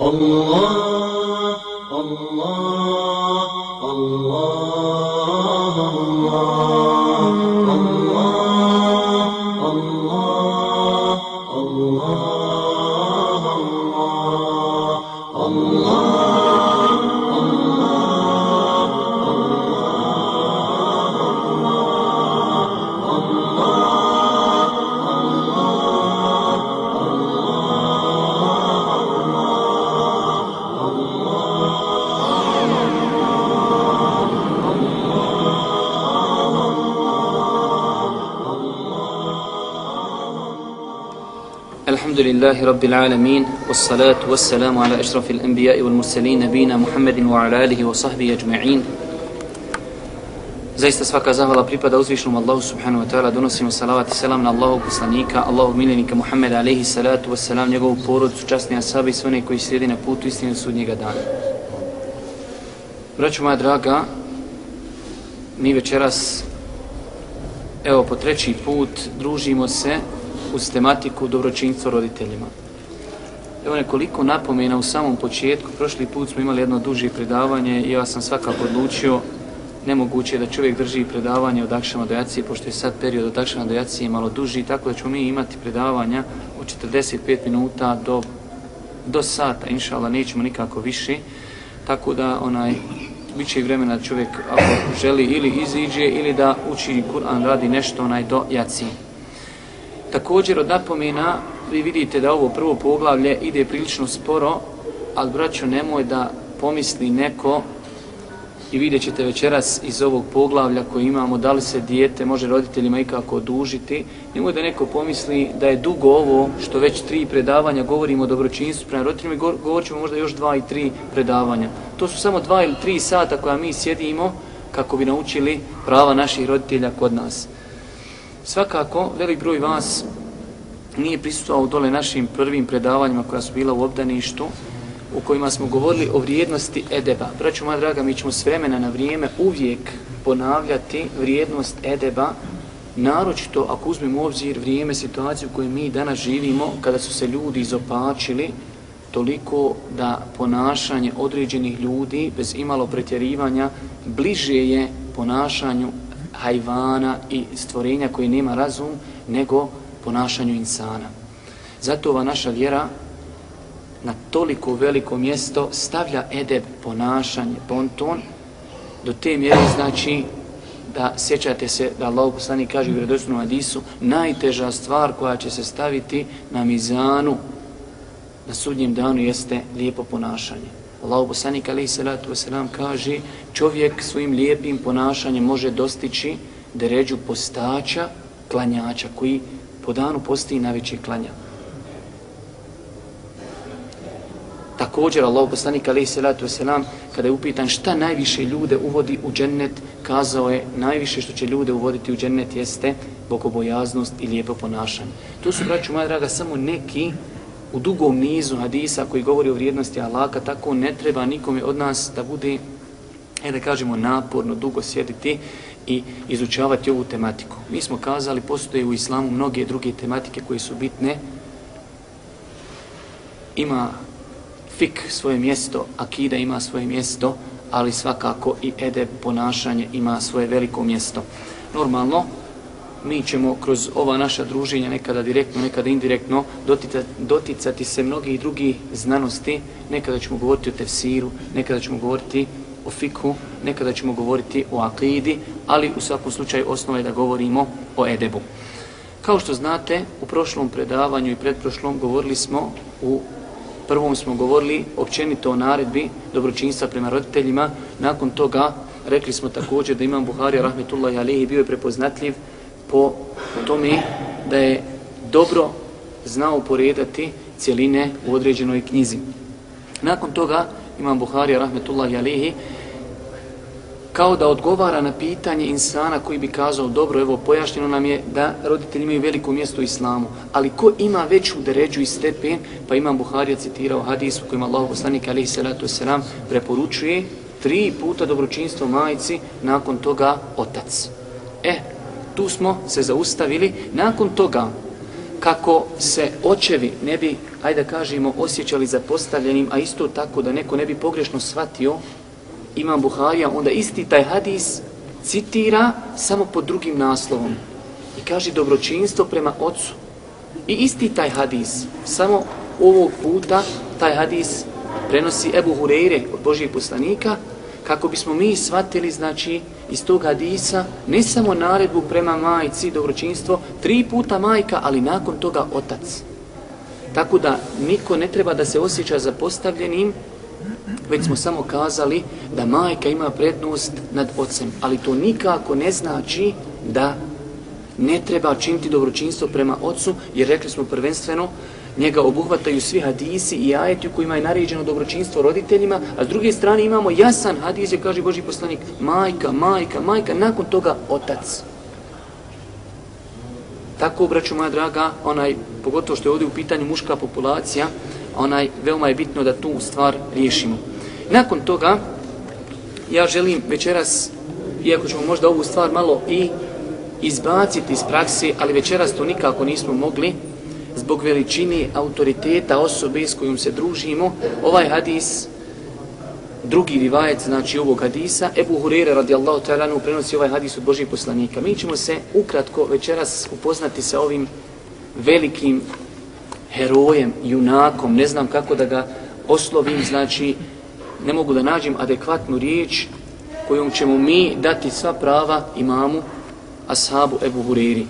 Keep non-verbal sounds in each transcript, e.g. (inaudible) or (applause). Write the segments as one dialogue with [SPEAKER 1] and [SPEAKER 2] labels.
[SPEAKER 1] الله الله.
[SPEAKER 2] لله رب العالمين والصلاة والسلام على أشرف الأنبياء والمرسلين نبينا محمد وعلى آله وصحبه أجمعين Zaista svaka zahvala pripada uzvišnom Allahu subhanahu wa ta'ala, donosimo salavat i selam na Allahu poslanika, Allahu miljenika Muhammeda alaihi salatu wa salam, njegovu porodcu, častni asabi i sve one koji slijedi na putu istine sudnjega dana. Braćo moja draga, mi večeras, evo po treći put, družimo se uz tematiku dobročinstva roditeljima. Evo nekoliko napomena u samom početku. Prošli put smo imali jedno duže predavanje i ja sam svakako odlučio nemoguće da čovjek drži predavanje od akšama do jacije, pošto je sad period od akšama do jacije malo duži, tako da ćemo mi imati predavanja od 45 minuta do, do sata, inšala, nećemo nikako više, tako da onaj bit će vremena da čovjek ako želi ili iziđe ili da uči Kur'an radi nešto onaj do jacije. Također od napomena, vi vidite da ovo prvo poglavlje ide prilično sporo, ali braćo nemoj da pomisli neko i vidjet ćete večeras iz ovog poglavlja koji imamo, da li se dijete može roditeljima ikako odužiti, nemoj da neko pomisli da je dugo ovo što već tri predavanja govorimo o dobročinstvu prema roditeljima i govorit ćemo možda još dva i tri predavanja. To su samo dva ili tri sata koja mi sjedimo kako bi naučili prava naših roditelja kod nas. Svakako, velik broj vas nije prisutovao dole našim prvim predavanjima koja su bila u obdaništu, u kojima smo govorili o vrijednosti edeba. Braću moja draga, mi ćemo s vremena na vrijeme uvijek ponavljati vrijednost edeba, naročito ako uzmemo u obzir vrijeme, situaciju u kojoj mi danas živimo, kada su se ljudi izopačili, toliko da ponašanje određenih ljudi, bez imalo pretjerivanja, bliže je ponašanju hajvana i stvorenja koji nema razum, nego ponašanju insana. Zato ova naša vjera na toliko veliko mjesto stavlja edeb ponašanje, ponton, do te mjere znači da sjećate se da Allah poslani kaže u vredosnom Adisu, najteža stvar koja će se staviti na mizanu na sudnjem danu jeste lijepo ponašanje. Allahu poslanik alaihi salatu wasalam kaže čovjek svojim lijepim ponašanjem može dostići deređu postača, klanjača koji po danu i najveći klanja. Također Allahu poslanik alaihi salatu wasalam kada je upitan šta najviše ljude uvodi u džennet kazao je najviše što će ljude uvoditi u džennet jeste bogobojaznost i lijepo ponašanje. To su, braću moja draga, samo neki u dugom nizu hadisa koji govori o vrijednosti Allaha, tako ne treba nikome od nas da bude, e da kažemo, naporno, dugo sjediti i izučavati ovu tematiku. Mi smo kazali, postoje u islamu mnoge druge tematike koje su bitne. Ima fik svoje mjesto, akida ima svoje mjesto, ali svakako i edeb ponašanje ima svoje veliko mjesto. Normalno, mi ćemo kroz ova naša druženja nekada direktno, nekada indirektno doticati, doticati se mnogih drugih znanosti. Nekada ćemo govoriti o tefsiru, nekada ćemo govoriti o fikhu, nekada ćemo govoriti o akidi, ali u svakom slučaju osnova je da govorimo o edebu. Kao što znate, u prošlom predavanju i predprošlom govorili smo u prvom smo govorili općenito o naredbi dobročinstva prema roditeljima. Nakon toga rekli smo također da imam Buharija rahmetullahi alihi bio je prepoznatljiv po tome da je dobro znao poredati cijeline u određenoj knjizi. Nakon toga imam Buharija rahmetullahi alihi kao da odgovara na pitanje insana koji bi kazao dobro, evo pojašnjeno nam je da roditelji imaju veliko mjesto u islamu, ali ko ima veću deređu i stepen, pa imam Buharija citirao hadis u kojem Allah poslanik alihi salatu wasalam preporučuje tri puta dobročinstvo majici, nakon toga otac. E, tu smo se zaustavili. Nakon toga, kako se očevi ne bi, ajde da kažemo, osjećali zapostavljenim, a isto tako da neko ne bi pogrešno shvatio Imam Buharija, onda isti taj hadis citira samo pod drugim naslovom i kaže dobročinstvo prema ocu. I isti taj hadis, samo ovog puta taj hadis prenosi Ebu Hureyre od Božijeg poslanika, kako bismo mi shvatili, znači, iz tog hadisa, ne samo naredbu prema majci, dobročinstvo, tri puta majka, ali nakon toga otac. Tako da niko ne treba da se osjeća zapostavljenim, već smo samo kazali da majka ima prednost nad ocem, ali to nikako ne znači da ne treba činiti dobročinstvo prema ocu, jer rekli smo prvenstveno, njega obuhvataju svi hadisi i ajeti u kojima je naređeno dobročinstvo roditeljima, a s druge strane imamo jasan hadis, je kaže Boži poslanik, majka, majka, majka, nakon toga otac. Tako, braću moja draga, onaj, pogotovo što je ovdje u pitanju muška populacija, onaj, veoma je bitno da tu stvar riješimo. Nakon toga, ja želim večeras, iako ćemo možda ovu stvar malo i izbaciti iz prakse, ali večeras to nikako nismo mogli, zbog veličini autoriteta osobe s kojom se družimo, ovaj hadis, drugi rivajet, znači ovog hadisa, Ebu Hurere radijallahu ta'ala prenosi ovaj hadis od Božih poslanika. Mi ćemo se ukratko večeras upoznati sa ovim velikim herojem, junakom, ne znam kako da ga oslovim, znači ne mogu da nađem adekvatnu riječ kojom ćemo mi dati sva prava imamu ashabu Ebu Hureri.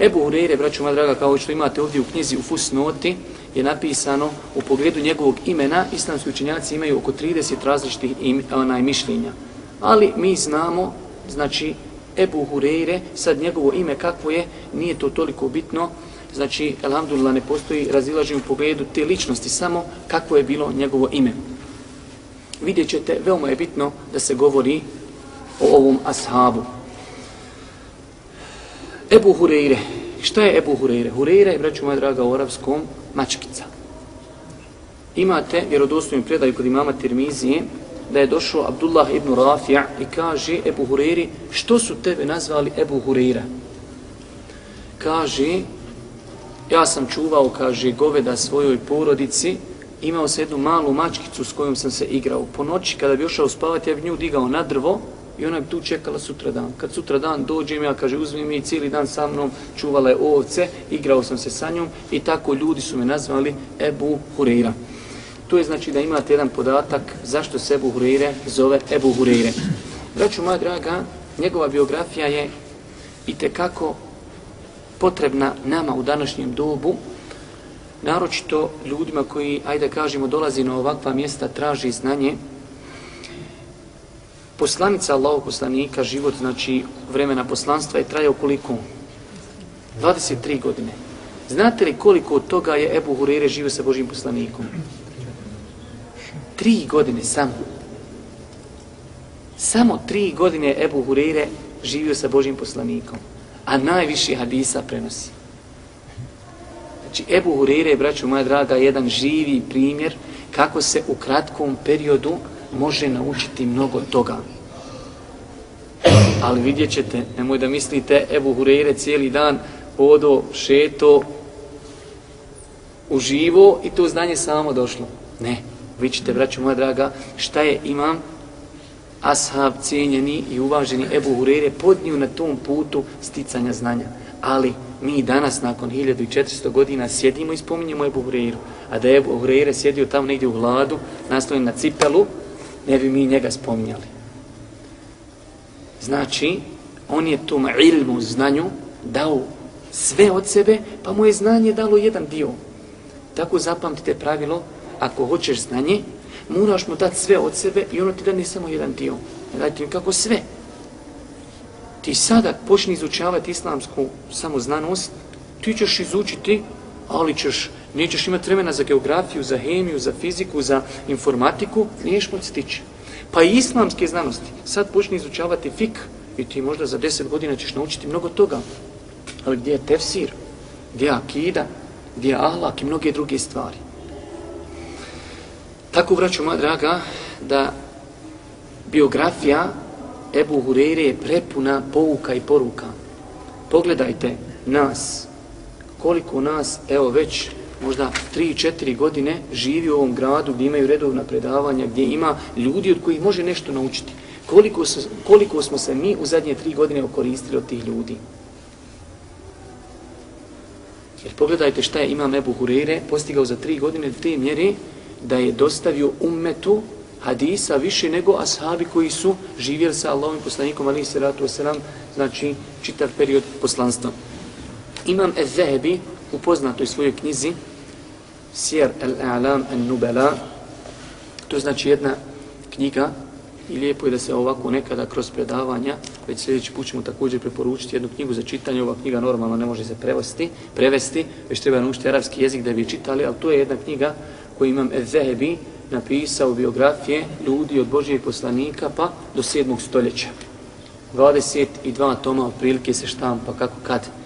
[SPEAKER 2] Ebu Hureyre, braću moja draga, kao što imate ovdje u knjizi u Fusnoti, je napisano u pogledu njegovog imena, islamski učenjaci imaju oko 30 različitih im, onaj, mišljenja. Ali mi znamo, znači, Ebu Hureyre, sad njegovo ime kakvo je, nije to toliko bitno, znači, alhamdulillah, ne postoji razilaženje u pogledu te ličnosti, samo kakvo je bilo njegovo ime. Vidjet ćete, veoma je bitno da se govori o ovom ashabu. Ebu Hureyre. Šta je Ebu Hureyre? Hureyre je, braću moja draga, u arapskom mačkica. Imate vjerodostojnu predaju kod imama Tirmizije da je došao Abdullah ibn Rafija i kaže Ebu Hureyri, što su tebe nazvali Ebu Hureyre? Kaže, ja sam čuvao, kaže, goveda svojoj porodici, imao sam jednu malu mačkicu s kojom sam se igrao. Po noći, kada bi ošao spavati, ja bi nju digao na drvo, I ona bi tu čekala sutra dan. Kad sutra dan dođem, ja kaže, uzmi mi cijeli dan sa mnom, čuvala je ovce, igrao sam se sa njom i tako ljudi su me nazvali Ebu Hureyra. To je znači da imate jedan podatak zašto se Ebu Hureyre zove Ebu Hureyre. Braću moja draga, njegova biografija je i kako potrebna nama u današnjem dobu, naročito ljudima koji, ajde kažemo, dolazi na ovakva mjesta, traži znanje, Poslanica Allahog poslanika, život, znači vremena poslanstva je trajao koliko? 23 godine. Znate li koliko od toga je Ebu Hurere živio sa Božim poslanikom? Tri godine samo. Samo tri godine je Ebu Hurere živio sa Božim poslanikom. A najviše hadisa prenosi. Znači, Ebu Hurere braću moja draga, jedan živi primjer kako se u kratkom periodu može naučiti mnogo toga. Ali vidjet ćete, nemoj da mislite, Ebu Hureyre cijeli dan podo, šeto, uživo i to znanje samo došlo. Ne, vi ćete, braću moja draga, šta je imam ashab cijenjeni i uvaženi Ebu Hureyre podniju na tom putu sticanja znanja. Ali mi danas, nakon 1400 godina, sjedimo i spominjemo Ebu Hureyru. A da je Ebu Hureyre sjedio tamo negdje u hladu, nastavljen na cipelu, ne bi mi njega spominjali. Znači, on je tom ilmu, znanju, dao sve od sebe, pa mu je znanje dalo jedan dio. Tako zapamtite pravilo, ako hoćeš znanje, moraš mu dati sve od sebe i ono ti dani samo jedan dio. Dajte mi kako sve. Ti sada počni izučavati islamsku samoznanost, ti ćeš izučiti, ali ćeš nećeš imati vremena za geografiju, za hemiju, za fiziku, za informatiku, niješ moći stići. Pa i islamske znanosti. Sad počni izučavati fik i ti možda za deset godina ćeš naučiti mnogo toga. Ali gdje je tefsir, gdje je akida, gdje je ahlak i mnoge druge stvari. Tako, vraću moja draga, da biografija Ebu Hureyre je prepuna pouka i poruka. Pogledajte nas, koliko nas, evo već možda 3-4 godine živi u ovom gradu gdje imaju redovna predavanja, gdje ima ljudi od kojih može nešto naučiti. Koliko, su, koliko smo se mi u zadnje tri godine okoristili od tih ljudi? Jer pogledajte šta je Imam Ebu Hureyre postigao za tri godine te mjere da je dostavio ummetu hadisa više nego ashabi koji su živjeli sa Allahom poslanikom ali se ratu wasalam, znači čitav period poslanstva. Imam Ez-Zahebi u poznatoj svojoj knjizi Sjer al-A'lam al-Nubala to je znači jedna knjiga i lijepo je da se ovako nekada kroz predavanja, već sljedeći put ćemo također preporučiti jednu knjigu za čitanje, ova knjiga normalno ne može se prevesti, prevesti, već treba naučiti arapski jezik da bi čitali, ali to je jedna knjiga koju imam Ezehebi napisao biografije ljudi od Božijeg poslanika pa do 7. stoljeća. 22 toma otprilike se štampa kako kad.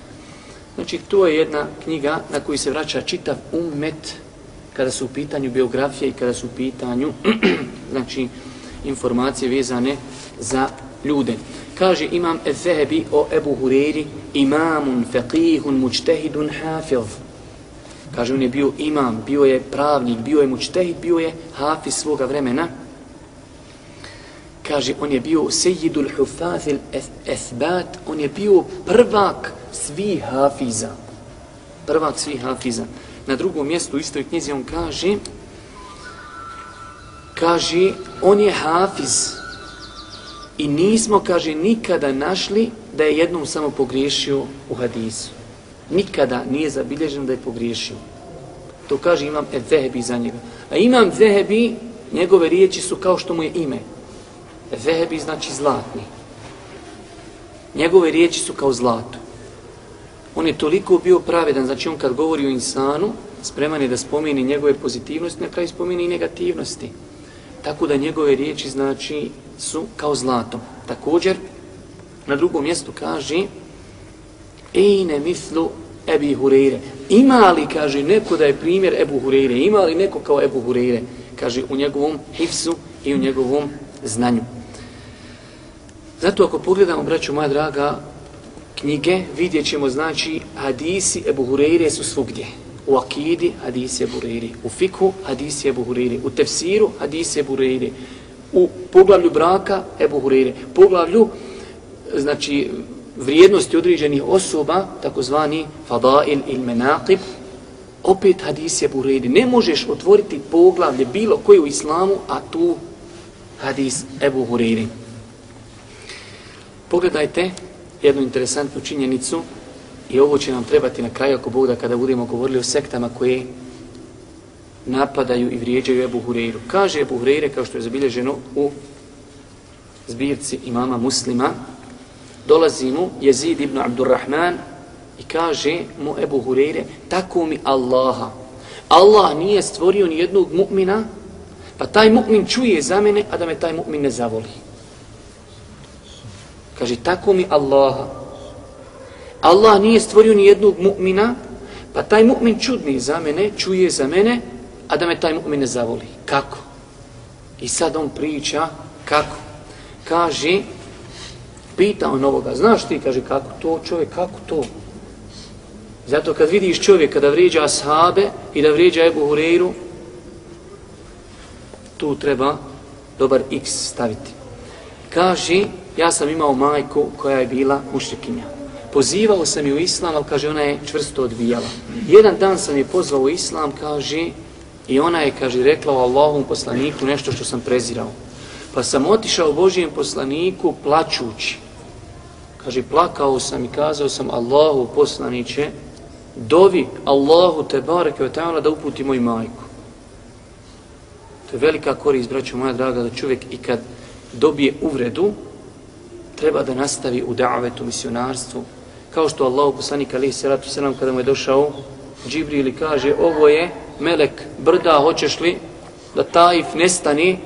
[SPEAKER 2] Znači to je jedna knjiga na koju se vraća čitav ummet kada su u pitanju biografije i kada su u pitanju (clears throat) znači informacije vezane za ljude. Kaže imam Ezehebi o Ebu Hureyri imamun, faqihun, mučtehidun, hafiz. Kaže on je bio imam, bio je pravnik, bio je mučtehid, bio je hafiz svoga vremena. Kaže on je bio sejidul hufazil esbat, on je bio prvak svih hafiza. Prvak svih hafiza. Na drugom mjestu u istoj knjizi on kaže kaže, on je hafiz i nismo, kaže, nikada našli da je jednom samo pogriješio u hadisu. Nikada nije zabilježeno da je pogriješio. To kaže imam Ezehebi za njega. A imam Zehebi, njegove riječi su kao što mu je ime. Ezehebi znači zlatni. Njegove riječi su kao zlato. On je toliko bio pravedan, znači on kad govori o insanu, spreman je da spomeni njegove pozitivnosti, na kraju spomeni i negativnosti. Tako da njegove riječi znači su kao zlato. Također, na drugom mjestu kaže Ejne mislu Ebi Hureyre. Ima li, kaže, neko da je primjer Ebu Hureyre? Ima li neko kao Ebu Hureyre? Kaže, u njegovom hifsu i u njegovom znanju. Zato ako pogledamo, braću moja draga, knjige, vidjet ćemo, znači, hadisi Ebu Hureyre su svugdje u akidi hadisi Ebu Hureyre, u fikhu hadisi Ebu Hureyre, u tefsiru hadisi Ebu Hureyre, u poglavlju braka Ebu Hureyre, poglavlju znači vrijednosti određenih osoba, takozvani fadail il menaqib, opet hadisi Ebu Hureyri. Ne možeš otvoriti poglavlje bilo koje u islamu, a tu hadis Ebu Hureyri. Pogledajte jednu interesantnu činjenicu I ovo će nam trebati na kraju ako Bog da kada budemo govorili o sektama koje napadaju i vrijeđaju Ebu Hureyru. Kaže Ebu Hureyre, kao što je zabilježeno u zbirci imama muslima, dolazi mu Jezid ibn Abdurrahman i kaže mu Ebu Hureyre, tako mi Allaha. Allah nije stvorio ni jednog mu'mina, pa taj mu'min čuje za mene, a da me taj mu'min ne zavoli. Kaže, tako mi Allaha. Allah nije stvorio ni jednog mu'mina, pa taj mu'min čudni za mene, čuje za mene, a da me taj mu'min ne zavoli. Kako? I sad on priča kako? Kaže, pita on ovoga, znaš ti, kaže, kako to čovjek, kako to? Zato kad vidiš čovjeka da vrijeđa ashabe i da vrijeđa Ebu Hureyru, tu treba dobar x staviti. Kaže, ja sam imao majku koja je bila mušrikinja pozivao sam ju u islam, ali kaže, ona je čvrsto odbijala. Jedan dan sam je pozvao u islam, kaže, i ona je, kaže, rekla o Allahom poslaniku nešto što sam prezirao. Pa sam otišao Božijem poslaniku plaćući. Kaže, plakao sam i kazao sam Allahu poslaniće, dovi Allahu te bareke ve ta'ala da uputi moju majku. To je velika korist, braćo moja draga, da čovjek i kad dobije uvredu, treba da nastavi u davetu, misionarstvu, kao što Allah poslanik alaihi salatu selam kada mu je došao Džibril kaže ovo je melek brda hoćeš li da taif nestani?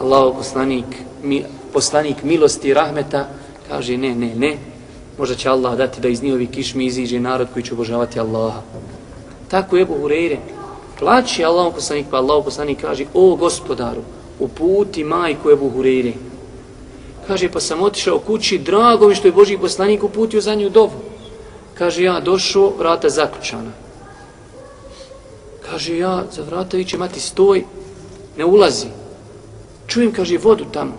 [SPEAKER 2] Allah poslanik mi, poslanik milosti i rahmeta kaže ne ne ne. Možda će Allah dati da iz njihovi kišmi iziđe narod koji će obožavati Allaha. Tako je Ebu Hureyre. Plaći Allah poslanik pa Allah poslanik kaže o gospodaru uputi majku Ebu Hureyre. Kaže, pa sam otišao kući, drago mi što je Boži poslanik uputio za nju dovu. Kaže, ja došao, vrata zaključana. Kaže, ja za vrata viće, mati, stoj, ne ulazi. Čujem, kaže, vodu tamo.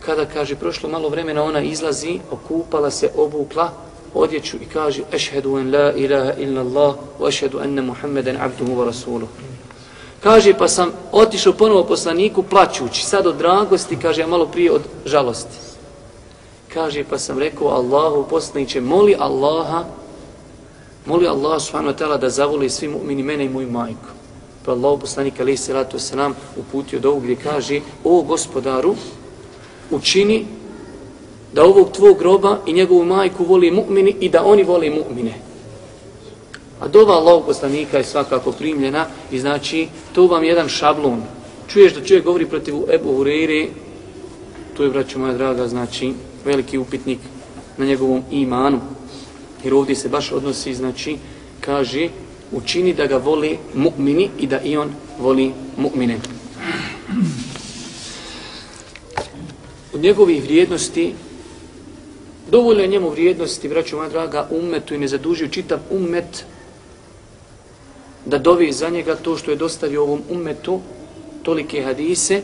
[SPEAKER 2] Kada, kaže, prošlo malo vremena, ona izlazi, okupala se, obukla odjeću i kaže, ešhedu en la ilaha illa Allah, wa ešhedu enne Muhammeden abduhu wa rasuluhu. Kaže, pa sam otišao ponovo poslaniku plaćući, sad od dragosti, kaže, a malo prije od žalosti. Kaže, pa sam rekao Allahu poslaniće, moli Allaha, moli Allah subhanahu wa ta'ala da zavoli svi mu'mini mene i moju majku. Pa Allah poslanik alaih salatu wasalam uputio do ovog gdje kaže, o gospodaru, učini da ovog tvog groba i njegovu majku voli mu'mini i da oni voli mu'mine. A dova Allahog poslanika je svakako primljena i znači to vam je jedan šablon. Čuješ da čovjek govori protiv Ebu Hureyre, to je, braću moja draga, znači veliki upitnik na njegovom imanu. Jer ovdje se baš odnosi, znači, kaže, učini da ga voli mu'mini i da i on voli mu'mine. Od njegovih vrijednosti, dovoljno je njemu vrijednosti, braću moja draga, ummetu i ne zadužio čitav ummet da dovi za njega to što je dostavio ovom ummetu tolike hadise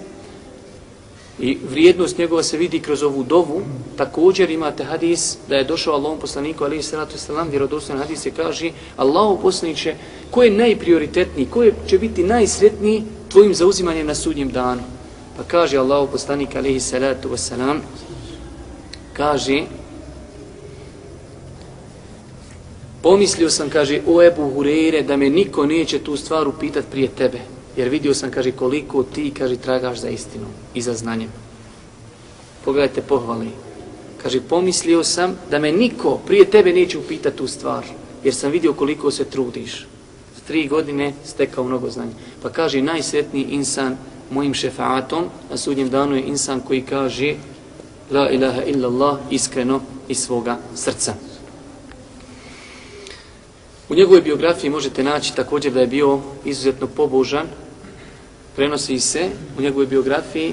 [SPEAKER 2] i vrijednost njegova se vidi kroz ovu dovu. Također imate hadis da je došao Allahom poslaniku alaihi sallatu sallam, vjerodostan hadis se kaže Allahom poslaniće, ko je najprioritetniji, ko je, će biti najsretniji tvojim zauzimanjem na sudnjem danu? Pa kaže Allahom poslanik alaihi sallatu sallam, kaže Pomislio sam, kaže, o Ebu Hureyre, da me niko neće tu stvar upitat prije tebe. Jer vidio sam, kaže, koliko ti, kaže, tragaš za istinu i za znanjem. Pogledajte pohvali. Kaže, pomislio sam da me niko prije tebe neće upitati tu stvar. Jer sam vidio koliko se trudiš. S tri godine stekao mnogo znanja. Pa kaže, najsretniji insan mojim šefaatom na sudnjem danu je insan koji kaže La ilaha illallah iskreno iz svoga srca. U njegovoj biografiji možete naći također da je bio izuzetno pobožan. Prenosi se u njegovoj biografiji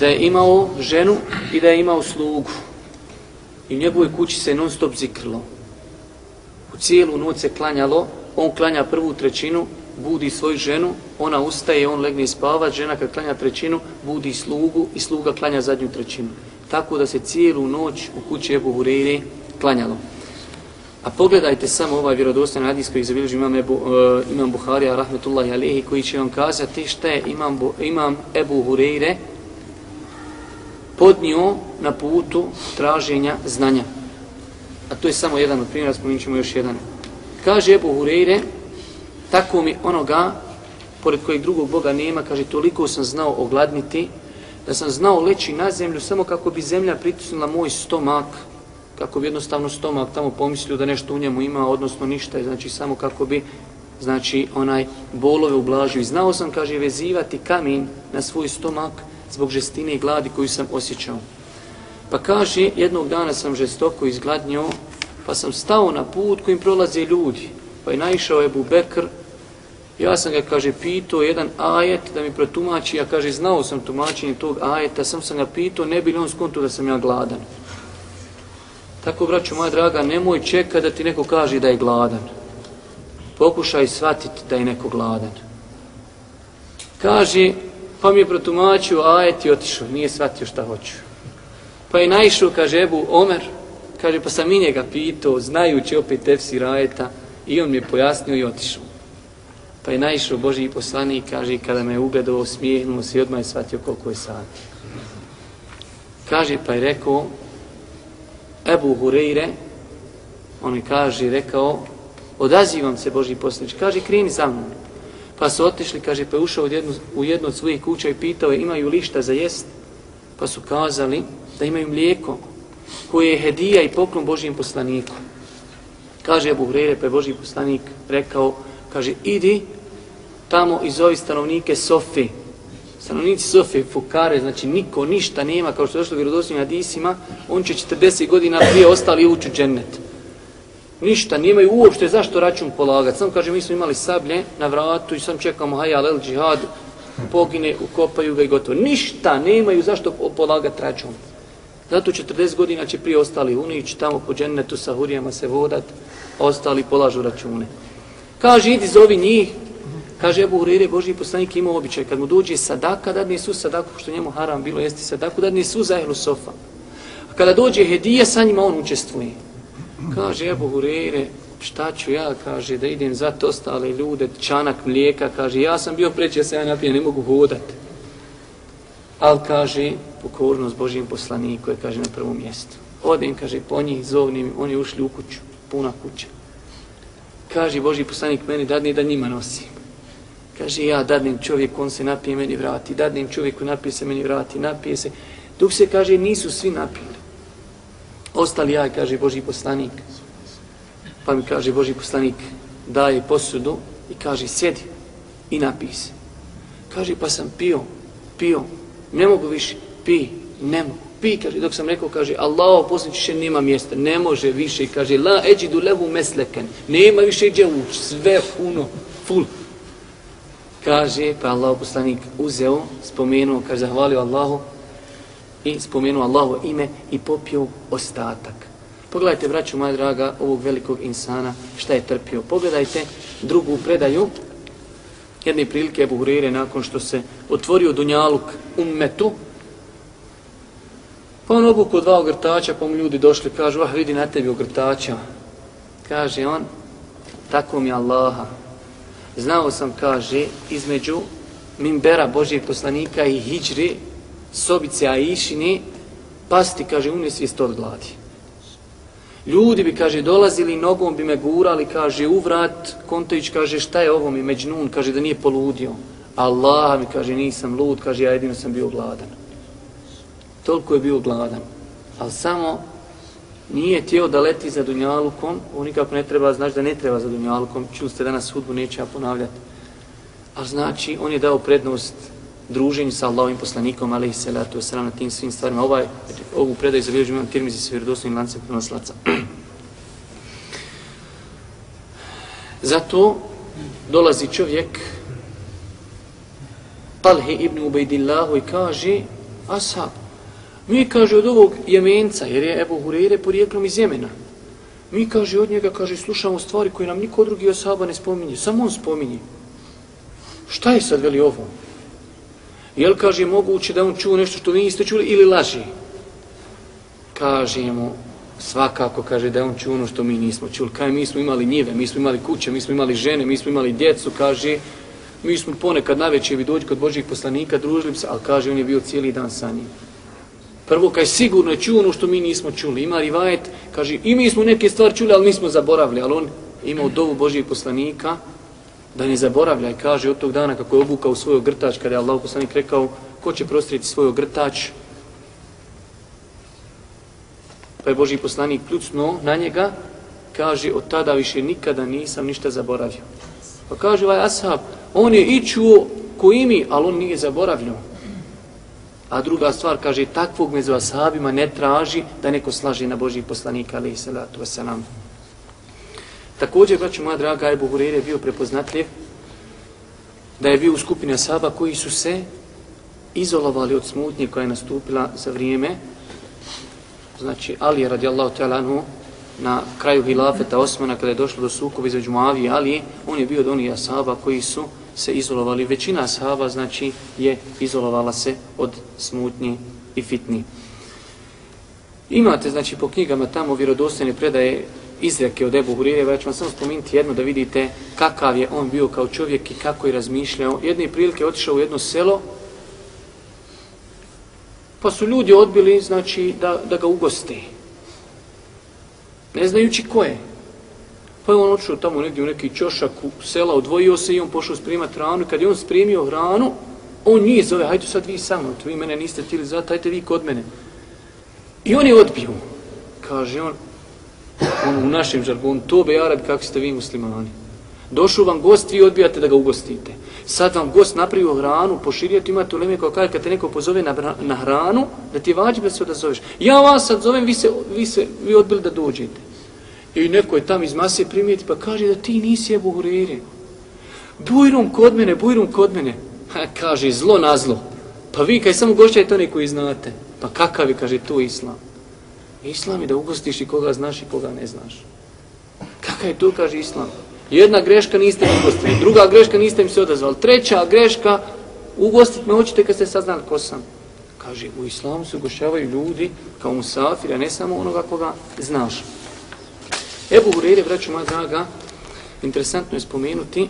[SPEAKER 2] da je imao ženu i da je imao slugu. I u njegovoj kući se non stop zikrlo. U cijelu noć se klanjalo, on klanja prvu trećinu, budi svoju ženu, ona ustaje, on legne spavat, žena kad klanja trećinu, budi slugu i sluga klanja zadnju trećinu. Tako da se cijelu noć u kući Ebu Hureyre klanjalo. A pogledajte samo ovaj vjerodostan hadis koji zabilježi imam, Ebu, uh, imam Buharija, rahmetullahi alihi, koji će vam kazati šta je imam, Bu, imam Ebu Hureyre podnio na putu traženja znanja. A to je samo jedan od primjera, spominjit ćemo još jedan. Kaže Ebu Hureyre, tako mi onoga, pored kojeg drugog Boga nema, kaže, toliko sam znao ogladniti, da sam znao leći na zemlju samo kako bi zemlja pritisnula moj stomak, kako bi jednostavno stomak tamo pomislio da nešto u njemu ima, odnosno ništa, znači samo kako bi znači onaj bolove ublažio. I znao sam, kaže, vezivati kamen na svoj stomak zbog žestine i gladi koju sam osjećao. Pa kaže, jednog dana sam žestoko izgladnio, pa sam stao na put kojim prolaze ljudi. Pa je naišao Ebu Bekr, ja sam ga, kaže, pitao jedan ajet da mi protumači, ja kaže, znao sam tumačenje tog ajeta, sam sam ga pitao, ne bi li on skonto da sam ja gladan. Tako, braću moja draga, nemoj čekati da ti neko kaže da je gladan. Pokušaj shvatiti da je neko gladan. Kaže, pa mi je protumačio, a je ti otišao, nije shvatio šta hoću. Pa je naišao, kaže Ebu Omer, kaže, pa sam i njega pitao, znajući opet tefsi rajeta, i on mi je pojasnio i otišao. Pa je naišao Boži poslanik, kaže, kada me je ugledao, smijehnuo se i odmah je shvatio koliko je sati. Kaže, pa je rekao, Ebu Hureyre, on mi kaže, rekao, odazivam se Boži poslanič, kaže, kreni za mnom. Pa su otišli, kaže, pa je ušao u jednu, u jednu od svojih kuća i pitao je, imaju li šta za jest? Pa su kazali da imaju mlijeko koje je hedija i poklon Božijem poslaniku. Kaže Ebu Hureyre, pa je Boži poslanik rekao, kaže, idi tamo i zovi stanovnike Sofi, stanovnici Sofe Fukare, znači niko ništa nema, kao što je došlo u vjerodosnim hadisima, on će 40 godina prije ostali ući u džennet. Ništa, nemaju uopšte zašto račun polagati. Samo kaže, mi smo imali sablje na vratu i sam čekamo hajal el džihad, pogine, ukopaju ga i gotovo. Ništa, nemaju zašto polagati račun. Zato 40 godina će prije ostali unići, tamo po džennetu sa hurijama se vodat, ostali polažu račune. Kaže, idi zovi njih, Kaže Ebu Hurire, Boži poslanik imao običaj, kad mu dođe sadaka, dadne su sadaku, što njemu haram bilo jesti sadaku, dadne su za ehlu sofa. A kada dođe hedija, sa njima on učestvuje. Kaže Ebu Hurire, šta ću ja, kaže, da idem za to ostale ljude, čanak mlijeka, kaže, ja sam bio preće, se ja napijem, ne mogu hodati. Ali kaže, pokornost Božijem poslaniku je, kaže, na prvom mjestu. Odem, kaže, po njih, zovnim, oni ušli u kuću, puna kuća. Kaže Božji poslanik meni, dadne da njima nosim. Kaže, ja dadnim čovjek, on se napije, meni vrati. Dadnim čovjeku, napije se, meni vrati, napije se. Dok se, kaže, nisu svi napili. Ostali ja, kaže Boži poslanik. Pa mi kaže Boži poslanik, daje posudu i kaže, sjedi i napij se. Kaže, pa sam pio, pio, ne mogu više, pi, ne mogu. Pi, kaže, dok sam rekao, kaže, Allah posljedniče nema mjesta, ne može više, kaže, la eđidu levu mesleken, nema više gdje ući, sve uno, full. Kaže, pa Allah poslanik uzeo, spomenuo, kaže, zahvalio Allahu i spomenuo Allahu ime i popio ostatak. Pogledajte, braću moja draga, ovog velikog insana, šta je trpio. Pogledajte drugu predaju, jedne prilike Ebu Hurire, nakon što se otvorio Dunjaluk ummetu, pa on obuku dva ogrtača, pa mu ljudi došli, kažu, ah, vidi na tebi ogrtača. Kaže on, tako mi Allaha, znao sam, kaže, između Mimbera Božijeg poslanika i Hidžri, sobice Aishine, pasti, kaže, unesvijest od gladi. Ljudi bi, kaže, dolazili nogom bi me gurali, kaže, u vrat, Kontović kaže, šta je ovo mi, Međnun, kaže, da nije poludio. Allah mi, kaže, nisam lud, kaže, ja jedino sam bio gladan. Toliko je bio gladan. Ali samo nije tijelo da leti za Dunjalukom, on nikako ne treba, znaš da ne treba za Dunjalukom, čuli ste danas hudbu, neće ja ponavljati. Ali znači, on je dao prednost druženju sa Allahovim poslanikom, ali i salatu wasalam na tim svim stvarima. Ovaj, ovu predaju za vjeđu imam tirmizi sa vjerodostojnim lancem prenoslaca. Zato dolazi čovjek Talhe ibn Ubejdillahu i kaže Ashab, Mi kaže od ovog jemenca, jer je Ebu Hureyre porijeklom iz Jemena. Mi kaže od njega, kaže, slušamo stvari koje nam niko drugi osoba ne spominje. Samo on spominje. Šta je sad veli ovo? Jel kaže moguće da on čuo nešto što vi niste čuli ili laži? Kaže mu, svakako kaže da on čuo ono što mi nismo čuli. Kaj, mi smo imali njive, mi smo imali kuće, mi smo imali žene, mi smo imali djecu, kaže, mi smo ponekad na večevi dođi kod Božih poslanika, družili se, ali kaže, on je bio cijeli dan sa njim. Prvo, kaj sigurno je čuo ono što mi nismo čuli. Ima rivajet, kaže, i mi smo neke stvari čuli, ali nismo zaboravili. Ali on imao dovu Božijeg poslanika da ne zaboravlja i kaže od tog dana kako je obukao svoj grtač, kada je Allah poslanik rekao, ko će prostriti svoj grtač? Pa je Božji poslanik pljucno na njega, kaže, od tada više nikada nisam ništa zaboravio. Pa kaže ovaj ashab, on je i čuo ko imi, ali on nije zaboravljao. A druga stvar, kaže, takvog među ashabima ne traži da neko slaže na Božih poslanika, ali i salatu wasalam. Također, braću moja draga, Ebu Hureyre je bio prepoznatljiv da je bio u skupini ashaba koji su se izolovali od smutnje koja je nastupila za vrijeme znači Ali radijallahu ta'ala anhu na kraju hilafeta Osmana kada je došlo do sukoba između Muavije i Ali on je bio od onih ashaba koji su se izolovali. Većina sahaba, znači, je izolovala se od smutnje i fitni. Imate, znači, po knjigama tamo vjerodostojne predaje izreke od Ebu Hurireva, pa ja ću vam samo spomenuti jedno da vidite kakav je on bio kao čovjek i kako je razmišljao. Jedne prilike otišao u jedno selo, pa su ljudi odbili, znači, da, da ga ugoste. Ne znajući ko je. Pa je on odšao tamo negdje u neki čošak u sela, odvojio se i on pošao spremati hranu. Kad je on spremio hranu, on njih zove, hajde sad vi sa mnom, vi mene niste tili zvati, hajde vi kod mene. I on je odbio. Kaže on, on u našem žargonu, to be Arab, kako ste vi muslimani. Došao vam gost, vi odbijate da ga ugostite. Sad vam gost napravio hranu, poširijete, imate uleme kao kaže, kad te neko pozove na, na hranu, da ti vađi da se odazoveš. Ja vas sad zovem, vi, se, vi, se, vi odbili da dođete. I neko je tam iz mase primijeti pa kaže da ti nisi Ebu Hureyre. Bujrum kod mene, bujrum kod mene. Ha, kaže, zlo na zlo. Pa vi kaj samo gošćajte one koji znate. Pa kakav je, kaže, to islam? Islam je da ugostiš i koga znaš i koga ne znaš. Kakav je to, kaže islam? Jedna greška niste mi ugostili, druga greška niste mi se odazvali, treća greška, ugostit me hoćete kad ste saznali ko sam. Kaže, u islamu se ugošćavaju ljudi kao musafir, a ne samo onoga koga znaš. Ebu Hureyre, braću moja draga, interesantno je spomenuti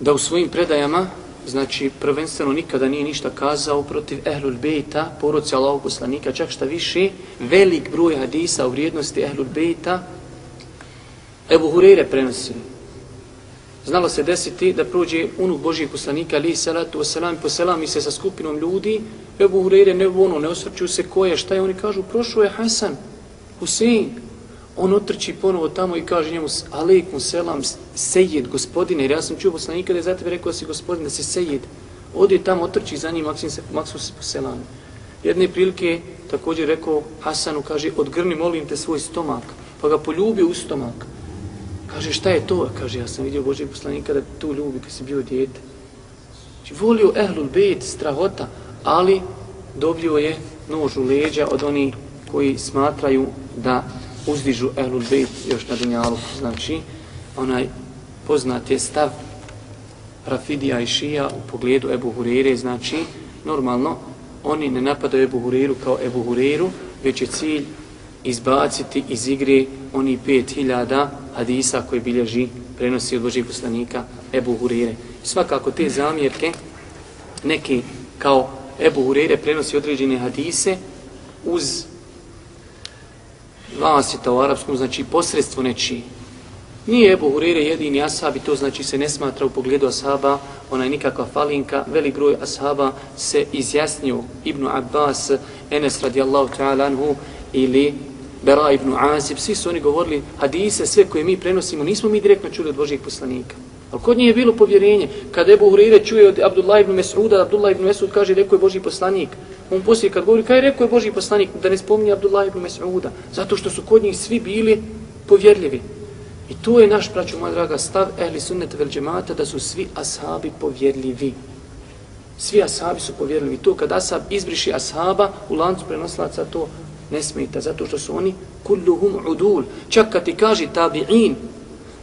[SPEAKER 2] da u svojim predajama, znači prvenstveno nikada nije ništa kazao protiv Ehlul Bejta, porodci Allahog poslanika, čak šta više, velik broj hadisa u vrijednosti Ehlul Bejta, Ebu Hureyre prenosi. Znalo se desiti da prođe unuk Božijeg poslanika, ali salatu wasalam, poselami se sa skupinom ljudi, Ebu Hureyre ne ono, ne osvrću se ko je, šta je, oni kažu, prošao je Hasan, Husein, on otrči ponovo tamo i kaže njemu alejkum selam sejid gospodine. Jer ja sam čuo poslanika da je za tebe rekao da si gospodin da si sejid ode tamo otrči za njim maksim se maksim se poselam jedne prilike također rekao Hasanu kaže odgrni molim te svoj stomak. Pa ga poljubi u stomak kaže šta je to? Kaže ja sam vidio Božeg poslanika da tu ljubi kad si bio djete. znači volio ehlul bejt strahota ali dobio je nož u leđa od onih koji smatraju da uzdižu Ehlul Bejt još na Dunjalu, znači onaj poznat je stav Rafidija i Šija u pogledu Ebu Hurere, znači normalno oni ne napadaju Ebu Hureru kao Ebu Hureru, već je cilj izbaciti iz igre oni 5000 hadisa koji bilježi prenosi od Božih poslanika Ebu Hurire. Svakako te zamjerke neki kao Ebu Hurire prenosi određene hadise uz vasita u arapskom, znači posredstvo nečiji. Nije Ebu Hurire jedini ashab i to znači se ne smatra u pogledu ashaba, ona je nikakva falinka, velik broj ashaba se izjasnio Ibnu Abbas, Enes radijallahu ta'ala anhu ili Bera ibn Azib, svi su oni govorili hadise, sve koje mi prenosimo, nismo mi direktno čuli od Božijeg poslanika. Ali kod njih je bilo povjerenje. Kad Ebu Hurire čuje od Abdullah ibn Mes'uda, Abdullah ibn Mes'ud kaže, rekao je Božji poslanik. On poslije kad govori, kaj je rekao je Božji poslanik, da ne spominje Abdullah ibn Mes'uda. Zato što su kod njih svi bili povjerljivi. I to je naš, braću moja draga, stav ehli sunneta vel džemata, da su svi ashabi povjerljivi. Svi ashabi su povjerljivi. To kad ashab izbriši ashaba u lancu prenoslaca, to ne smeta. Zato što su oni kulluhum udul. Čak kad ti kaže tabi'in,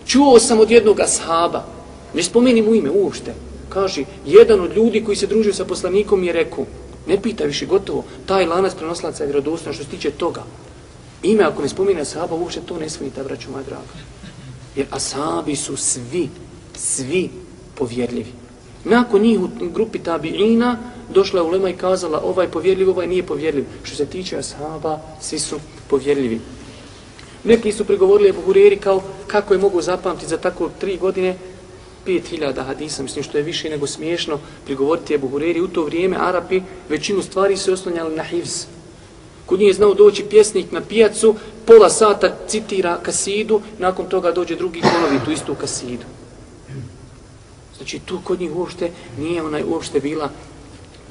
[SPEAKER 2] čuo sam od jednog ashaba, Ne spomeni mu ime uopšte. Kaže, jedan od ljudi koji se družio sa poslanikom je rekao, ne pita više gotovo, taj lanac prenoslaca je vjerodostan što se tiče toga. Ime, ako ne spomene ashaba, uopšte to ne smije ta braću moja draga. Jer asabi su svi, svi povjerljivi. Nakon njih u grupi tabiina došla je ulema i kazala ovaj povjerljiv, ovaj nije povjerljiv. Što se tiče asaba, svi su povjerljivi. Neki su pregovorili Ebu Hureri kao kako je mogu zapamtiti za tako tri godine 5000 hadisa, mislim što je više nego smiješno prigovoriti Ebu Hureri. U to vrijeme Arapi većinu stvari se oslonjali na hivz. Kod nije znao doći pjesnik na pijacu, pola sata citira kasidu, nakon toga dođe drugi ponovi tu istu kasidu. Znači tu kod njih uopšte nije onaj uopšte bila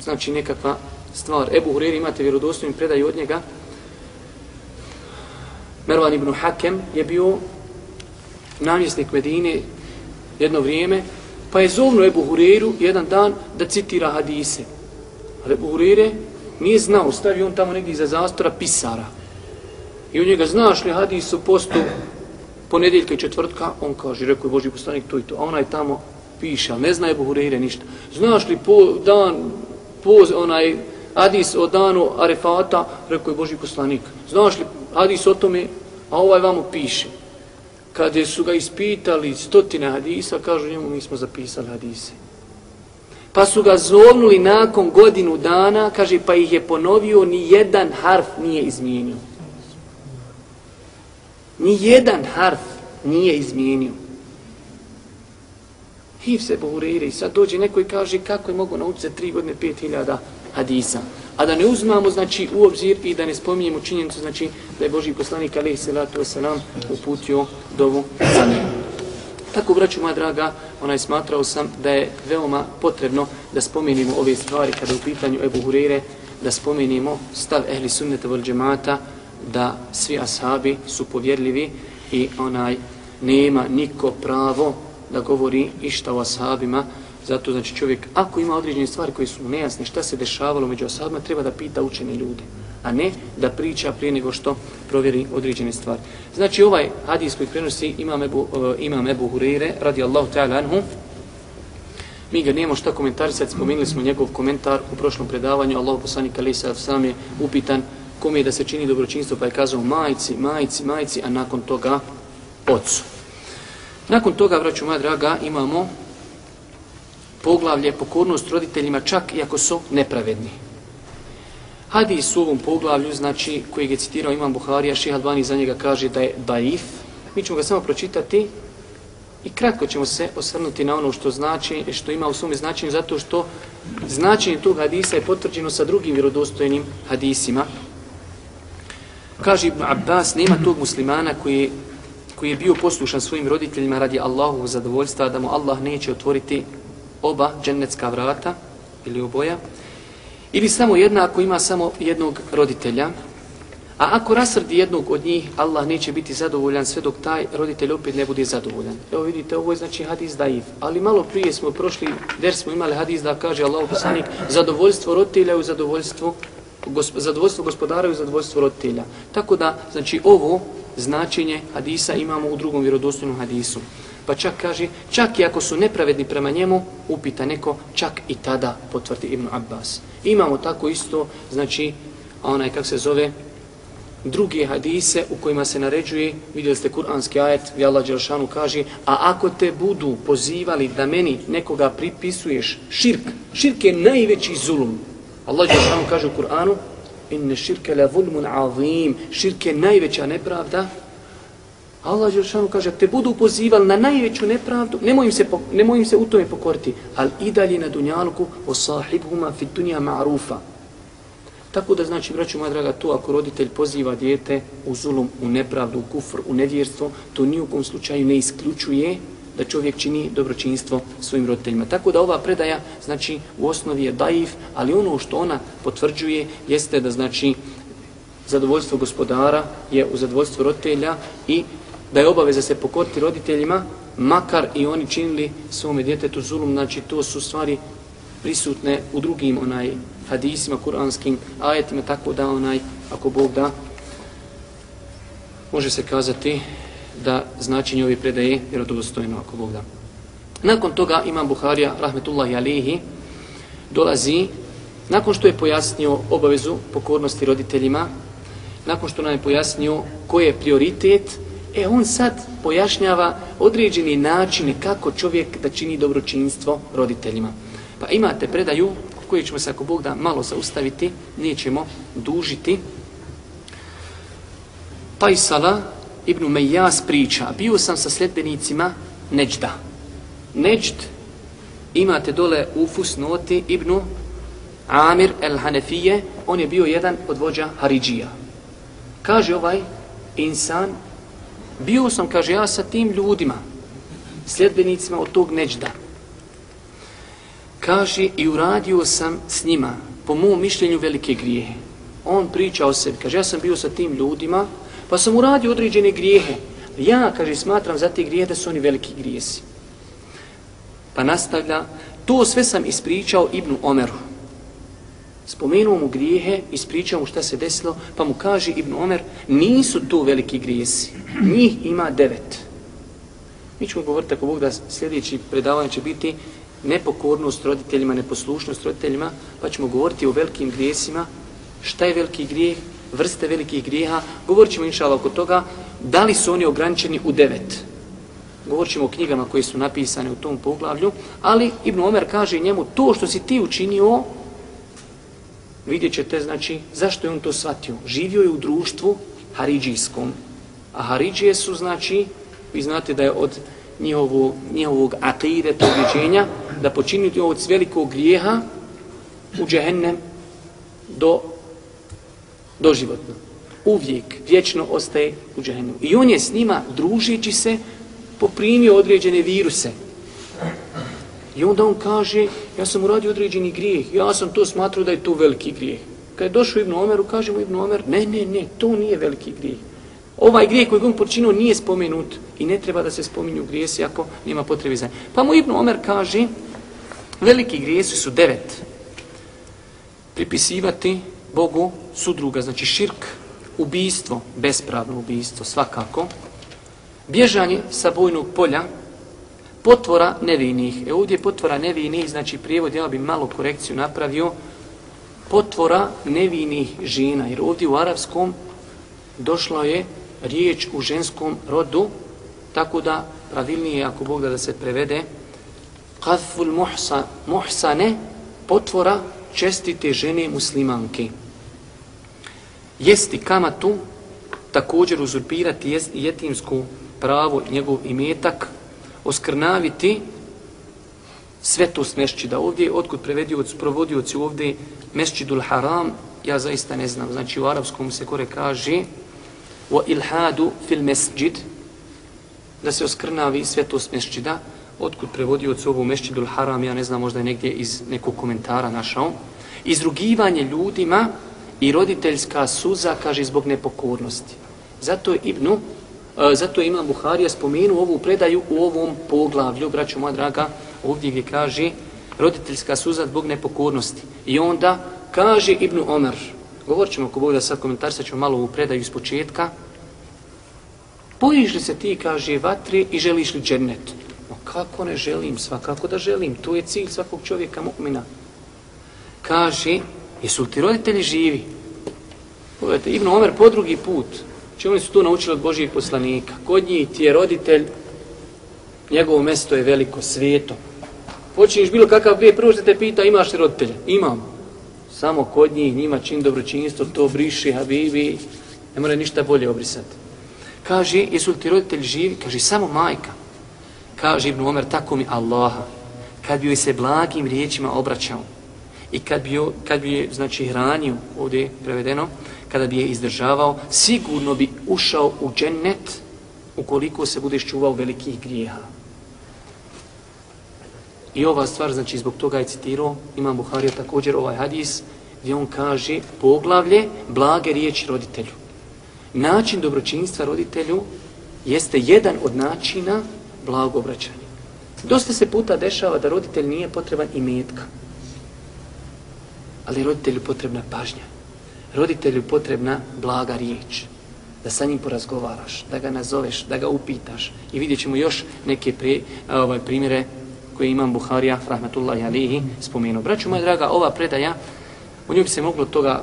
[SPEAKER 2] znači nekakva stvar. Ebu Hureyri imate vjerodostojni predaj od njega. Mervan ibn Hakem je bio namjesnik Medine jedno vrijeme, pa je zovno Ebu Hureyru jedan dan da citira hadise. Ali Ebu Hureyre nije znao, stavio on tamo negdje iza zastora pisara. I u njega znaš li hadis u postu ponedjeljka i četvrtka, on kaže, rekao je Boži poslanik to i to, a onaj tamo piše, ali ne zna Ebu Hureyre ništa. Znaš li po dan, poz, onaj hadis o danu Arefata, rekao je Boži poslanik. Znaš li hadis o tome, a ovaj vamo piše kada su ga ispitali stotine hadisa, kažu njemu mi smo zapisali hadise. Pa su ga zovnuli nakon godinu dana, kaže, pa ih je ponovio, ni jedan harf nije izmijenio. Ni jedan harf nije izmijenio. Hiv se buhurire i sad dođe neko i kaže kako je mogo naučiti za tri godine pet hiljada hadisa a da ne uzmamo znači u obzir i da ne spominjemo činjenicu znači da je Boži poslanik alaihi salatu wasalam uputio dovu za njim. Tako braću moja draga, onaj smatrao sam da je veoma potrebno da spomenimo ove stvari kada je u pitanju Ebu Hureyre, da spomenimo stav ehli sunneta vol džemata, da svi ashabi su povjerljivi i onaj nema niko pravo da govori išta o ashabima Zato znači čovjek, ako ima određene stvari koje su nejasne, šta se dešavalo među ashabima, treba da pita učene ljude, a ne da priča prije nego što provjeri određene stvari. Znači ovaj hadis koji prenosi imam Ebu, uh, imam Ebu Hureyre, radi Allahu ta'ala anhu, mi ga nemamo šta komentarisati, spomenuli smo njegov komentar u prošlom predavanju, Allah poslanik Ali sam je upitan kome je da se čini dobročinstvo, pa je kazao majci, majci, majci, a nakon toga ocu. Nakon toga, vraću moja draga, imamo poglavlje pokornost roditeljima čak i ako su nepravedni. Hadis u ovom poglavlju, znači, koji je citirao Imam Buharija, Šihal Bani za njega kaže da je daif. Mi ćemo ga samo pročitati i kratko ćemo se osvrnuti na ono što znači, što ima u svom značenju, zato što značenje tog hadisa je potvrđeno sa drugim vjerodostojnim hadisima. Kaže Ibn Abbas, nema tog muslimana koji koji je bio poslušan svojim roditeljima radi Allahu zadovoljstva, da mu Allah neće otvoriti oba džennetska vrata ili oboja, ili samo jedna ako ima samo jednog roditelja, a ako rasrdi jednog od njih, Allah neće biti zadovoljan sve dok taj roditelj opet ne bude zadovoljan. Evo vidite, ovo je znači hadis daif, ali malo prije smo prošli, der smo imali hadis da kaže Allah poslanik, zadovoljstvo roditelja u zadovoljstvu gosp zadovoljstvo gospodara i zadovoljstvo roditelja. Tako da, znači, ovo značenje hadisa imamo u drugom vjerodostojnom hadisu. Pa čak kaže, čak i ako su nepravedni prema njemu, upita neko, čak i tada potvrdi Ibn Abbas. Imamo tako isto, znači, onaj, kak se zove, druge hadise u kojima se naređuje, vidjeli ste kuranski ajet, gdje Allah Đelšanu kaže, a ako te budu pozivali da meni nekoga pripisuješ širk, širk je najveći zulum. Allah Đelšanu kaže u Kur'anu, inne širke la zulmun azim, širke najveća nepravda, Allah Đelšanu kaže, te budu pozivali na najveću nepravdu, nemoj im se, nemoj im se u tome pokoriti, ali i dalje na dunjalku, o sahibhuma fit dunja ma'rufa. Tako da znači, braću moja draga, to ako roditelj poziva dijete u zulum, u nepravdu, u kufr, u nevjerstvo, to ni u kom slučaju ne isključuje da čovjek čini dobročinstvo svojim roditeljima. Tako da ova predaja, znači, u osnovi je daif, ali ono što ona potvrđuje jeste da, znači, zadovoljstvo gospodara je u zadovoljstvu roditelja i da je obaveza se pokoriti roditeljima, makar i oni činili svome djetetu zulum, znači to su stvari prisutne u drugim onaj hadisima, kuranskim ajetima, tako da onaj, ako Bog da, može se kazati da značenje ove predaje je rodostojno, ako Bog da. Nakon toga imam Buharija, rahmetullahi alihi, dolazi, nakon što je pojasnio obavezu pokornosti roditeljima, nakon što nam je pojasnio koji je prioritet, E on sad pojašnjava određeni načine kako čovjek da čini dobročinstvo roditeljima. Pa imate predaju koju ćemo se ako Bog da malo zaustaviti, nećemo dužiti. Pajsala ibn Mejjas priča, bio sam sa sljedbenicima Neđda. Neđd imate dole u fusnoti ibn Amir el Hanefije, on je bio jedan od vođa Haridžija. Kaže ovaj insan, Bio sam, kaže, ja sa tim ljudima, sljedbenicima od tog neđda. Kaže, i uradio sam s njima, po mom mišljenju, velike grijehe. On priča o sebi, kaže, ja sam bio sa tim ljudima, pa sam uradio određene grijehe. Ja, kaže, smatram za te grijehe da su oni veliki grijesi. Pa nastavlja, to sve sam ispričao Ibnu Omeru spomenuo mu grijehe, ispričao mu šta se desilo, pa mu kaže Ibn Omer, nisu to veliki grijesi, njih ima devet. Mi ćemo govoriti ako Bog da sljedeći predavanje će biti nepokornost roditeljima, neposlušnost roditeljima, pa ćemo govoriti o velikim grijesima, šta je veliki grijeh, vrste velikih grijeha, govorit ćemo inšala oko toga, da li su oni ograničeni u devet. Govorit ćemo o knjigama koje su napisane u tom poglavlju, ali Ibn Omer kaže njemu, to što si ti učinio, vidjet ćete, znači, zašto je on to shvatio. Živio je u društvu Haridžijskom. A Haridžije su, znači, vi znate da je od njihovog, njihovog akire, tog vjeđenja, da počiniti od velikog grijeha u džehennem do, doživotno. Uvijek, vječno ostaje u džehennemu. I on je s njima, družeći se, poprimio određene viruse. I onda on kaže, ja sam uradio određeni grijeh, ja sam to smatrao da je to veliki grijeh. Kad je došao Ibn Omeru, kaže mu Ibn Omer, ne, ne, ne, to nije veliki grijeh. Ovaj grijeh koji on počinio nije spomenut i ne treba da se spominju grijesi ako nema potrebe za. Pa mu Ibn Omer kaže, Veliki grijesi su devet. Pripisivati Bogu sudruga, znači širk, ubijstvo, bespravno ubijstvo, svakako. Bježanje sa bojnog polja, potvora nevinih. E ovdje je potvora nevinih, znači prijevod, ja bi malo korekciju napravio, potvora nevinih žena, jer ovdje u arapskom došla je riječ u ženskom rodu, tako da pravilnije, ako Bog da, da se prevede, qadful muhsa, muhsane, potvora čestite žene muslimanke. Jesti kamatu, također uzurpirati jetimsku pravo, njegov imetak, oskrnaviti svetost mešćida. Ovdje, otkud prevedioci, provodioci ovdje mešćidul haram, ja zaista ne znam. Znači u arapskom se kore kaže wa ilhadu fil mesđid, da se oskrnavi svetost mešćida. Otkud prevodioci ovu mešćidul haram, ja ne znam, možda je negdje iz nekog komentara našao. Izrugivanje ljudima i roditeljska suza, kaže, zbog nepokornosti. Zato je Ibnu e, Zato je Imam Buharija spomenuo ovu predaju u ovom poglavlju, braćo moja draga, ovdje gdje kaže roditeljska suza zbog nepokornosti. I onda kaže Ibnu Omer, govorit ćemo ako Bog da sad komentar, sad ćemo malo ovu predaju iz početka, bojiš li se ti, kaže, vatri i želiš li džennet? No kako ne želim, svakako da želim, to je cilj svakog čovjeka mu'mina. Kaže, jesu ti roditelji živi? Pogledajte, Ibn Omer po drugi put, Či oni su to naučili od Božijeg poslanika. Kod njih ti je roditelj, njegovo mesto je veliko, svijeto. Počiniš bilo kakav bije, prvo što te pita, imaš li roditelja? Imam. Samo kod njih, njima čin dobročinjstvo, to briši, habibi, ne mora ništa bolje obrisati. Kaže, jesu li ti roditelji živi? Kaže, samo majka. Kaže Ibn Omer, tako mi Allaha, kad bi joj se blagim riječima obraćao i kad bi, kad bi je, znači, hranio, ovdje je prevedeno, kada bi je izdržavao, sigurno bi ušao u džennet ukoliko se budeš čuvao velikih grijeha. I ova stvar, znači zbog toga je citirao, imam Buharija također ovaj hadis, gdje on kaže poglavlje blage riječi roditelju. Način dobročinstva roditelju jeste jedan od načina blago obraćanja. Dosta se puta dešava da roditelj nije potreban i metka, ali roditelju potrebna pažnja roditelju potrebna blaga riječ. Da sa njim porazgovaraš, da ga nazoveš, da ga upitaš. I vidjet ćemo još neke pre, ovaj, primjere koje imam Buharija, rahmatullahi alihi, spomenuo. Braću moja draga, ova predaja, u njoj bi se moglo toga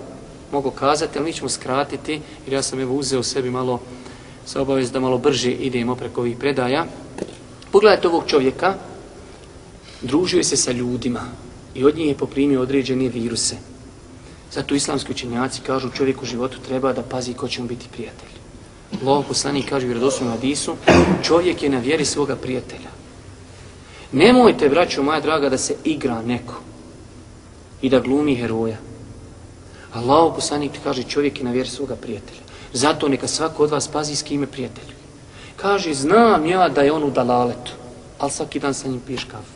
[SPEAKER 2] mogu kazati, ali mi ćemo skratiti, jer ja sam evo uzeo sebi malo sa obavez da malo brže idemo preko ovih predaja. Pogledajte ovog čovjeka, družuje se sa ljudima i od njih je poprimio određene viruse. Zato islamski učenjaci kažu čovjek u životu treba da pazi ko će mu biti prijatelj. Allah poslani kaže u vjerodoslovnom hadisu, čovjek je na vjeri svoga prijatelja. Nemojte, braćo moja draga, da se igra neko i da glumi heroja. Allah poslanik kaže čovjek je na vjeri svoga prijatelja. Zato neka svako od vas pazi s kime prijatelju. Kaže, znam ja da je on u dalaletu, ali svaki dan sa njim piješ kafu.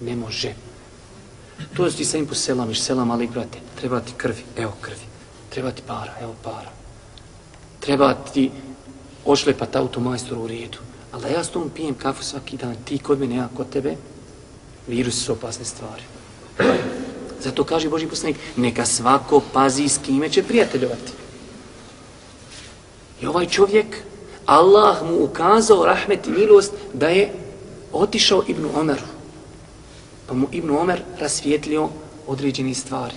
[SPEAKER 2] Ne može. To ti sa im poselamiš, selam, ali brate, treba ti krvi, evo krvi. Treba ti para, evo para. Treba ti ošlepat auto majstor u redu. Ali da ja s tom pijem kafu svaki dan, ti kod mene, ja kod tebe, virus su opasne stvari. Zato kaže Boži poslanik, neka svako pazi s kime će prijateljovati. I ovaj čovjek, Allah mu ukazao rahmet i milost da je otišao Ibnu Omeru pa mu Ibn Omer rasvijetlio određeni stvari.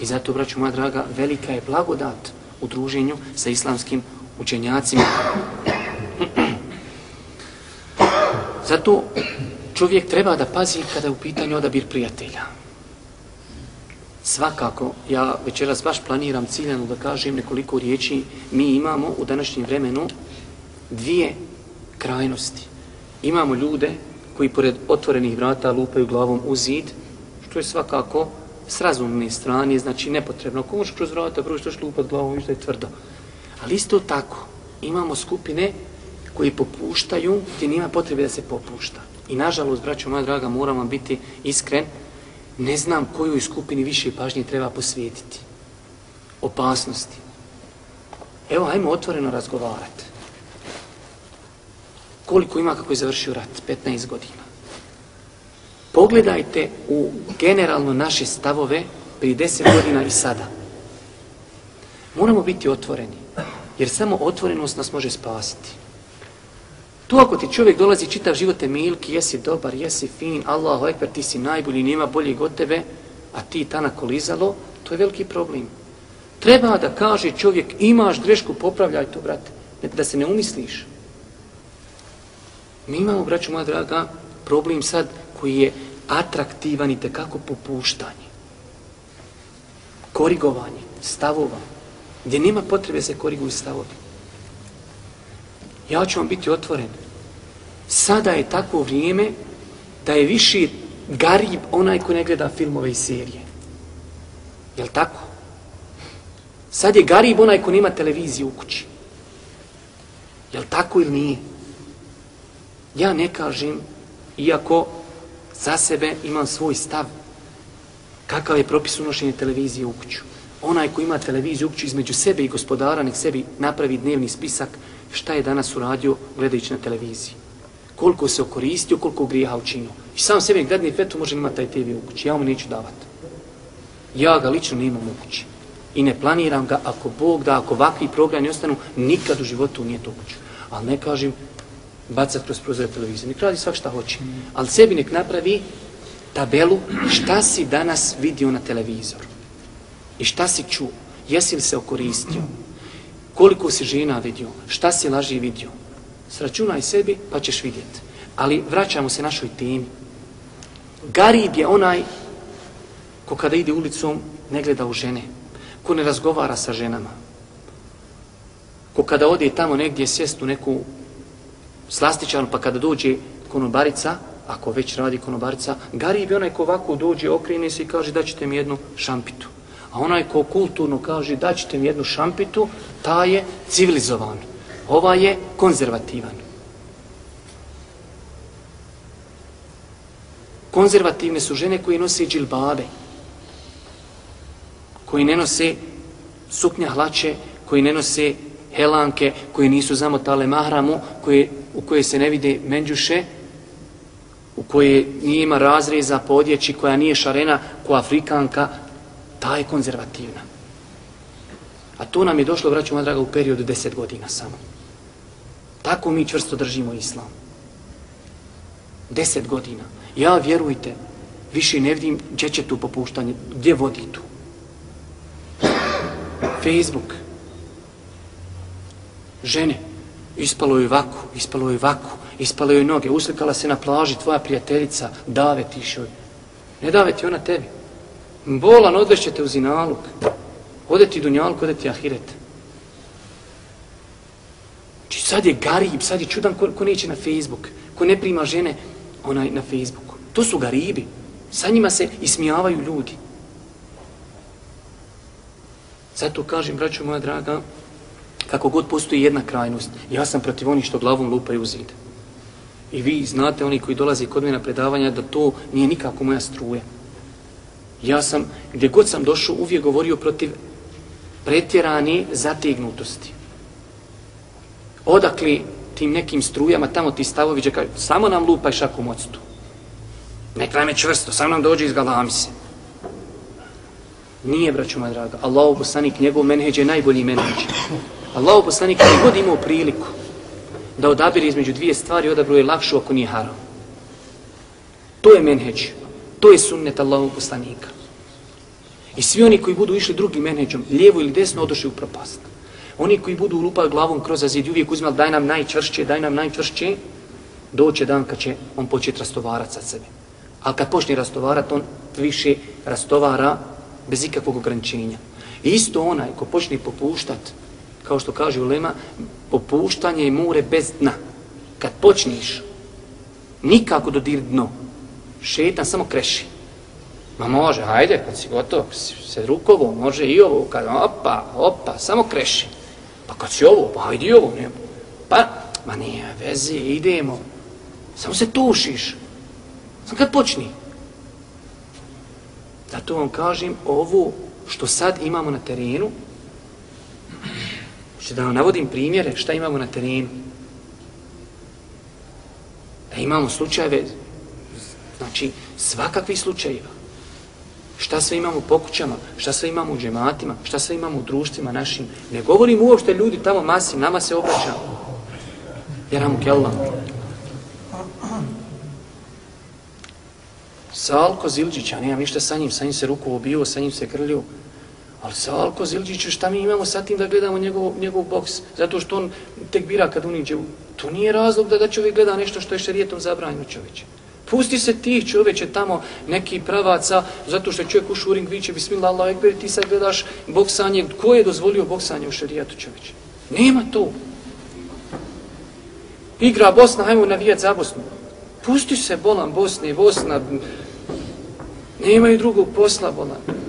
[SPEAKER 2] I zato, braću moja draga, velika je blagodat u druženju sa islamskim učenjacima. (clears throat) Zato čovjek treba da pazi kada je u pitanju odabir prijatelja. Svakako, ja večeras baš planiram ciljano da kažem nekoliko riječi, mi imamo u današnjem vremenu dvije krajnosti. Imamo ljude koji pored otvorenih vrata lupaju glavom u zid, što je svakako s razumne strane, znači nepotrebno. Ako možeš kroz vrata, prvo što ćeš lupat glavom, viš da je tvrdo. Ali isto tako, imamo skupine koji popuštaju, gdje nima potrebe da se popušta. I nažalost, braćo moja draga, moram vam biti iskren, ne znam koju skupini više pažnje treba posvijetiti. Opasnosti. Evo, hajmo otvoreno razgovarati koliko ima kako je završio rat, 15 godina. Pogledajte u generalno naše stavove pri 10 godina i sada. Moramo biti otvoreni, jer samo otvorenost nas može spasiti. Tu ako ti čovjek dolazi čitav život te milki, jesi dobar, jesi fin, Allahu ekber, ti si najbolji, nema boljeg od tebe, a ti tana kolizalo, to je veliki problem. Treba da kaže čovjek, imaš grešku, popravljaj to, brate, da se ne umisliš. Mi imamo, braću moja draga, problem sad koji je atraktivan i tekako popuštanje. Korigovanje stavova, gdje nema potrebe se koriguju stavovi. Ja ću vam biti otvoren. Sada je takvo vrijeme da je više garib onaj ko ne gleda filmove i serije. Jel tako? Sad je garib onaj ko nema televiziju u kući. Jel tako ili nije? Ja ne kažem, iako za sebe imam svoj stav, kakav je propis unošenja televizije u kuću. Onaj ko ima televiziju u kuću između sebe i gospodara, nek sebi napravi dnevni spisak šta je danas uradio gledajući na televiziji. Koliko se okoristio, koliko grijeha učinio. I sam sebi gledni fetu može imati taj TV u kući. Ja mu neću davati. Ja ga lično nemam u kući. I ne planiram ga, ako Bog da, ako ovakvi programi ostanu, nikad u životu nije to kuću. Ali ne kažem, bacati kroz prozore televizije. Nek radi svak šta hoće. Ali sebi nek napravi tabelu šta si danas vidio na televizoru. I šta si čuo. Jesi li se okoristio. Koliko si žena vidio. Šta si laži vidio. Sračunaj sebi pa ćeš vidjeti. Ali vraćamo se našoj temi. Garib je onaj ko kada ide ulicom ne gleda u žene. Ko ne razgovara sa ženama. Ko kada ode tamo negdje sjest u neku slastičan, pa kada dođe konobarica, ako već radi konobarica, garib je onaj ko ovako dođe, okrene se i kaže daćete mi jednu šampitu. A onaj ko kulturno kaže daćete mi jednu šampitu, ta je civilizovan. Ova je konzervativan. Konzervativne su žene koje nose džilbabe, koji ne nose suknja hlače, koji ne nose helanke, koji nisu zamotale mahramu, koje u kojoj se ne vide menđuše, u kojoj nije ima razreza po odjeći, koja nije šarena koja Afrikanka, ta je konzervativna. A to nam je došlo, vraću draga, u periodu deset godina samo. Tako mi čvrsto držimo islam. Deset godina. Ja, vjerujte, više ne vidim gdje će tu popuštanje, gdje vodi tu. Facebook. Žene, Ispalo je vaku, ispalo je vaku, ispalo je noge, uslikala se na plaži tvoja prijateljica, dave ti. Ne dave ti ona tebi. Bolan odvešće te u zinaluk. Ode ti dunjaluk, ode ti ahiret. Či sad je garib, sad je čudan ko, ko neće na Facebook, ko ne prima žene onaj na Facebooku. To su garibi. Sa njima se ismijavaju ljudi. Zato kažem, braćo moja draga, kako god postoji jedna krajnost, ja sam protiv onih što glavom lupaju u zid. I vi znate, oni koji dolaze kod mene na predavanja, da to nije nikako moja struja. Ja sam, gdje god sam došao, uvijek govorio protiv pretjerane zategnutosti. Odakli tim nekim strujama, tamo ti stavovi, gdje samo nam lupaj šakom moctu. Nek nam je čvrsto, samo nam dođe iz galamise. Nije, braću moja draga, Allah, poslanik, njegov menheđ je najbolji menheđ. Allah poslanik je god imao priliku da odabiri između dvije stvari, odabro je lakšu ako nije haram. To je menheđ. To je sunnet Allahu poslanika. I svi oni koji budu išli drugim menheđom, lijevo ili desno, odošli u propast. Oni koji budu lupali glavom kroz zid, uvijek uzimali daj nam najčvršće, daj nam najčvršće, doće dan kad će on početi rastovarati sa sebe. Ali kad počne rastovarati, on više rastovara bez ikakvog ograničenja. I isto onaj ko počne popuštati, kao što kaže Ulema, popuštanje i mure bez dna. Kad počniš, nikako dodir dno, šetan samo kreši. Ma može, hajde, kad si gotov, se rukovo, može i ovo, kad opa, opa, samo kreši. Pa kad si ovo, pa hajde i ovo, ne. Pa, ma nije veze, idemo. Samo se tušiš. Samo kad počni. Zato vam kažem, ovo što sad imamo na terenu, Hoće da vam navodim primjere šta imamo na terenu. Da imamo slučajeve, znači svakakvi slučajeva. Šta sve imamo po kućama, šta sve imamo u džematima, šta sve imamo u društvima našim. Ne govorim uopšte ljudi tamo masim, nama se obraćamo. Jer nam kellam. Salko Zilđića, ja nemam ništa sa njim, sa njim se ruku obio, sa njim se grlio. Ali Salko Zilđić, šta mi imamo sa tim da gledamo njegov, njegov boks? Zato što on tek bira kad uniđe. To nije razlog da, da čovjek gleda nešto što je šarijetom zabranjeno čovječe. Pusti se ti čovječe tamo neki pravaca, zato što čovjek u šuring viće, bismillah, Allah, ekber, ti sad gledaš boksanje. Ko je dozvolio boksanje u šarijetu čovječe? Nema to. Igra Bosna, hajmo navijat za Bosnu. Pusti se bolan Bosne i Bosna. Nemaju drugog posla bolan.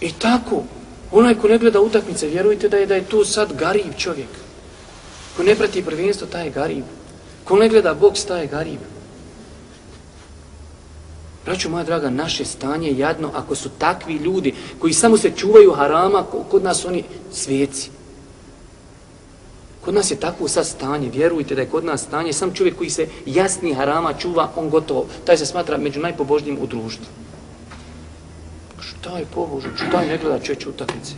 [SPEAKER 2] I tako, onaj ko ne gleda utakmice, vjerujte da je da je to sad garib čovjek. Ko ne prati prvenstvo, taj je garib. Ko ne gleda boks, taj je garib. Braću moja draga, naše stanje je jadno ako su takvi ljudi koji samo se čuvaju harama, kod nas oni svijeci. Kod nas je takvo sad stanje, vjerujte da je kod nas stanje, sam čovjek koji se jasni harama čuva, on gotovo, taj se smatra među najpobožnijim u društvu. Taj pobožan, šta ne gleda čeće utakmice?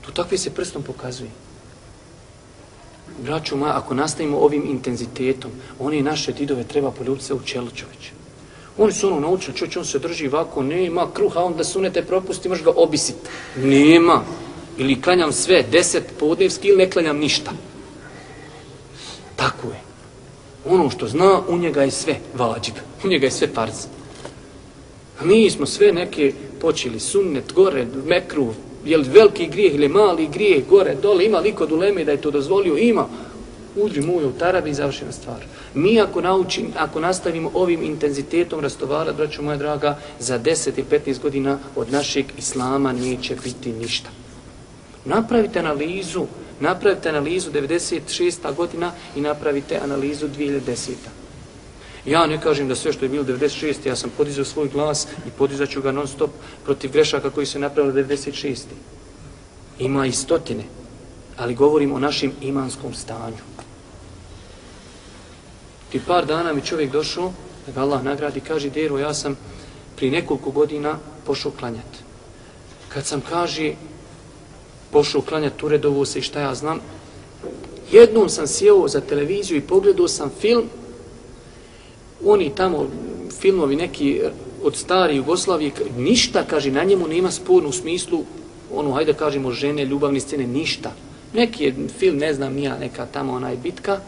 [SPEAKER 2] Tu takvi se prstom pokazuje. Braću moja, ako nastavimo ovim intenzitetom, oni naše didove treba poljubiti se u čelu čoveče. Oni su ono naučili, čovječ, on se drži ovako, nema kruha, onda sunete propusti, možeš ga obisit. Nema ili klanjam sve, deset podnevski ili ne klanjam ništa. Tako je. Ono što zna, u njega je sve vađib, u njega je sve parz. A mi smo sve neke počeli sunnet, gore, mekru, je li veliki grijeh ili mali grijeh, gore, dole, ima li kod uleme da je to dozvolio, ima. Udri mu u tarabi i završena stvar. Mi ako, naučim, ako nastavimo ovim intenzitetom rastovarat, braću moja draga, za 10 i 15 godina od našeg islama neće biti ništa. Napravite analizu, napravite analizu 96. godina i napravite analizu 2010. Ja ne kažem da sve što je bilo 96. ja sam podizao svoj glas i podizat ću ga non stop protiv grešaka koji se napravili 96. Ima i stotine, ali govorim o našim imanskom stanju. Ti par dana mi čovjek došao, da ga Allah nagradi, kaže, Dero, ja sam pri nekoliko godina pošao klanjati. Kad sam kaže, pošao klanjati uredovo se i šta ja znam. Jednom sam sjeo za televiziju i pogledao sam film, oni tamo filmovi neki od stare Jugoslavije, ništa, kaže, na njemu nema sporno u smislu, ono, hajde kažemo, žene, ljubavne scene, ništa. Neki je film, ne znam, nija neka tamo onaj bitka,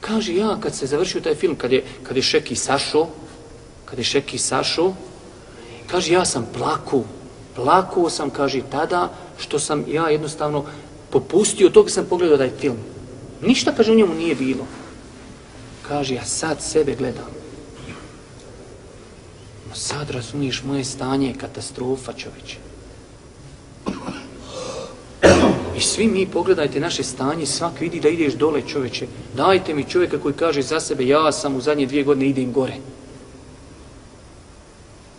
[SPEAKER 2] kaže, ja, kad se završio taj film, kad je, kad je Šeki Sašo, kad je Šeki Sašo, kaže, ja sam plaku, plakuo sam, kaže, tada, što sam ja jednostavno popustio, tog sam pogledao taj film. Ništa, kaže, u njemu nije bilo. Kaže, ja sad sebe gledam. No sad razumiješ, moje stanje je katastrofa, čoveče. I svi mi pogledajte naše stanje, svak vidi da ideš dole, čoveče. Dajte mi čovjeka koji kaže za sebe, ja sam u zadnje dvije godine idem gore.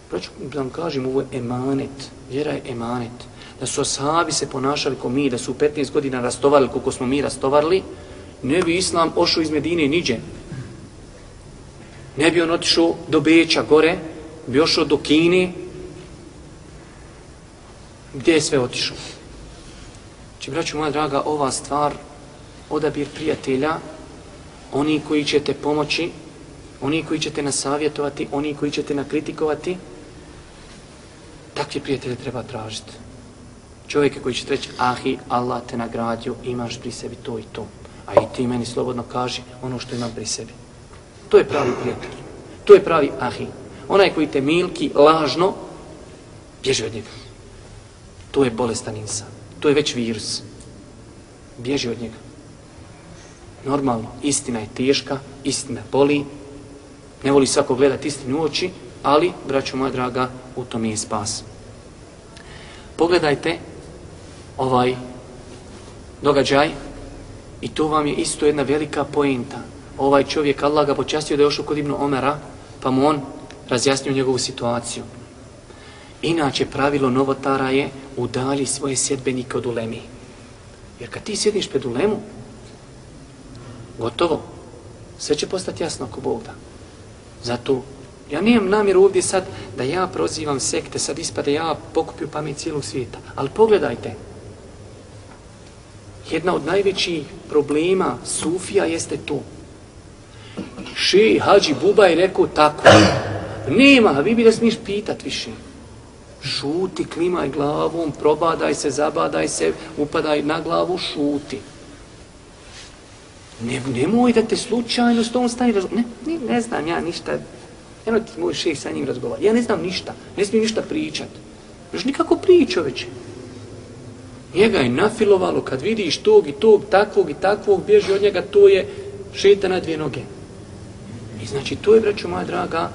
[SPEAKER 2] Praću da vam kažem, ovo je emanet. Vjera je emanet da su ashabi se ponašali ko mi, da su 15 godina rastovarili koliko smo mi rastovarili, ne bi Islam ošao iz Medine niđe. Ne bi on otišao do Beća gore, bi ošao do Kine, gdje je sve otišao. Či, braću moja draga, ova stvar, odabir prijatelja, oni koji će te pomoći, oni koji će te nasavjetovati, oni koji će te nakritikovati, takve prijatelje treba tražiti čovjeka koji će reći, ahi, Allah te nagradio, imaš pri sebi to i to. A i ti meni slobodno kaži ono što imam pri sebi. To je pravi prijatelj. To je pravi ahi. Onaj koji te milki lažno, bježi od njega. To je bolestan insan. To je već virus. Bježi od njega. Normalno, istina je teška, istina boli, ne voli svako gledati istinu u oči, ali, braćo moja draga, u tom je spas. Pogledajte ovaj događaj i to vam je isto jedna velika poenta. Ovaj čovjek, Allah ga počastio da je ošao kod Ibnu Omera, pa mu on razjasnio njegovu situaciju. Inače, pravilo novotara je udali svoje sjedbenike od ulemi. Jer kad ti sjedniš pred ulemu, gotovo, sve će postati jasno ako Bog da. Zato, ja nijem namjer ovdje sad da ja prozivam sekte, sad ispade ja pokupio pamet cijelog svijeta. Ali pogledajte, jedna od najvećih problema Sufija jeste to. Še, Hadži Buba je rekao tako. Nema, vi bi da smiješ pitat više. Šuti, klimaj glavom, probadaj se, zabadaj se, upadaj na glavu, šuti. Ne, nemoj da te slučajno s tom stani razgovor. Ne, ne, ne znam ja ništa. Eno ti moj šeh sa njim razgovara. Ja ne znam ništa. Ne smijem ništa pričat. Još nikako pričao već. Njega je nafilovalo kad vidiš tog i tog, takvog i takvog, bježi od njega, to je šeta na dvije noge. I znači to je, braću moja draga,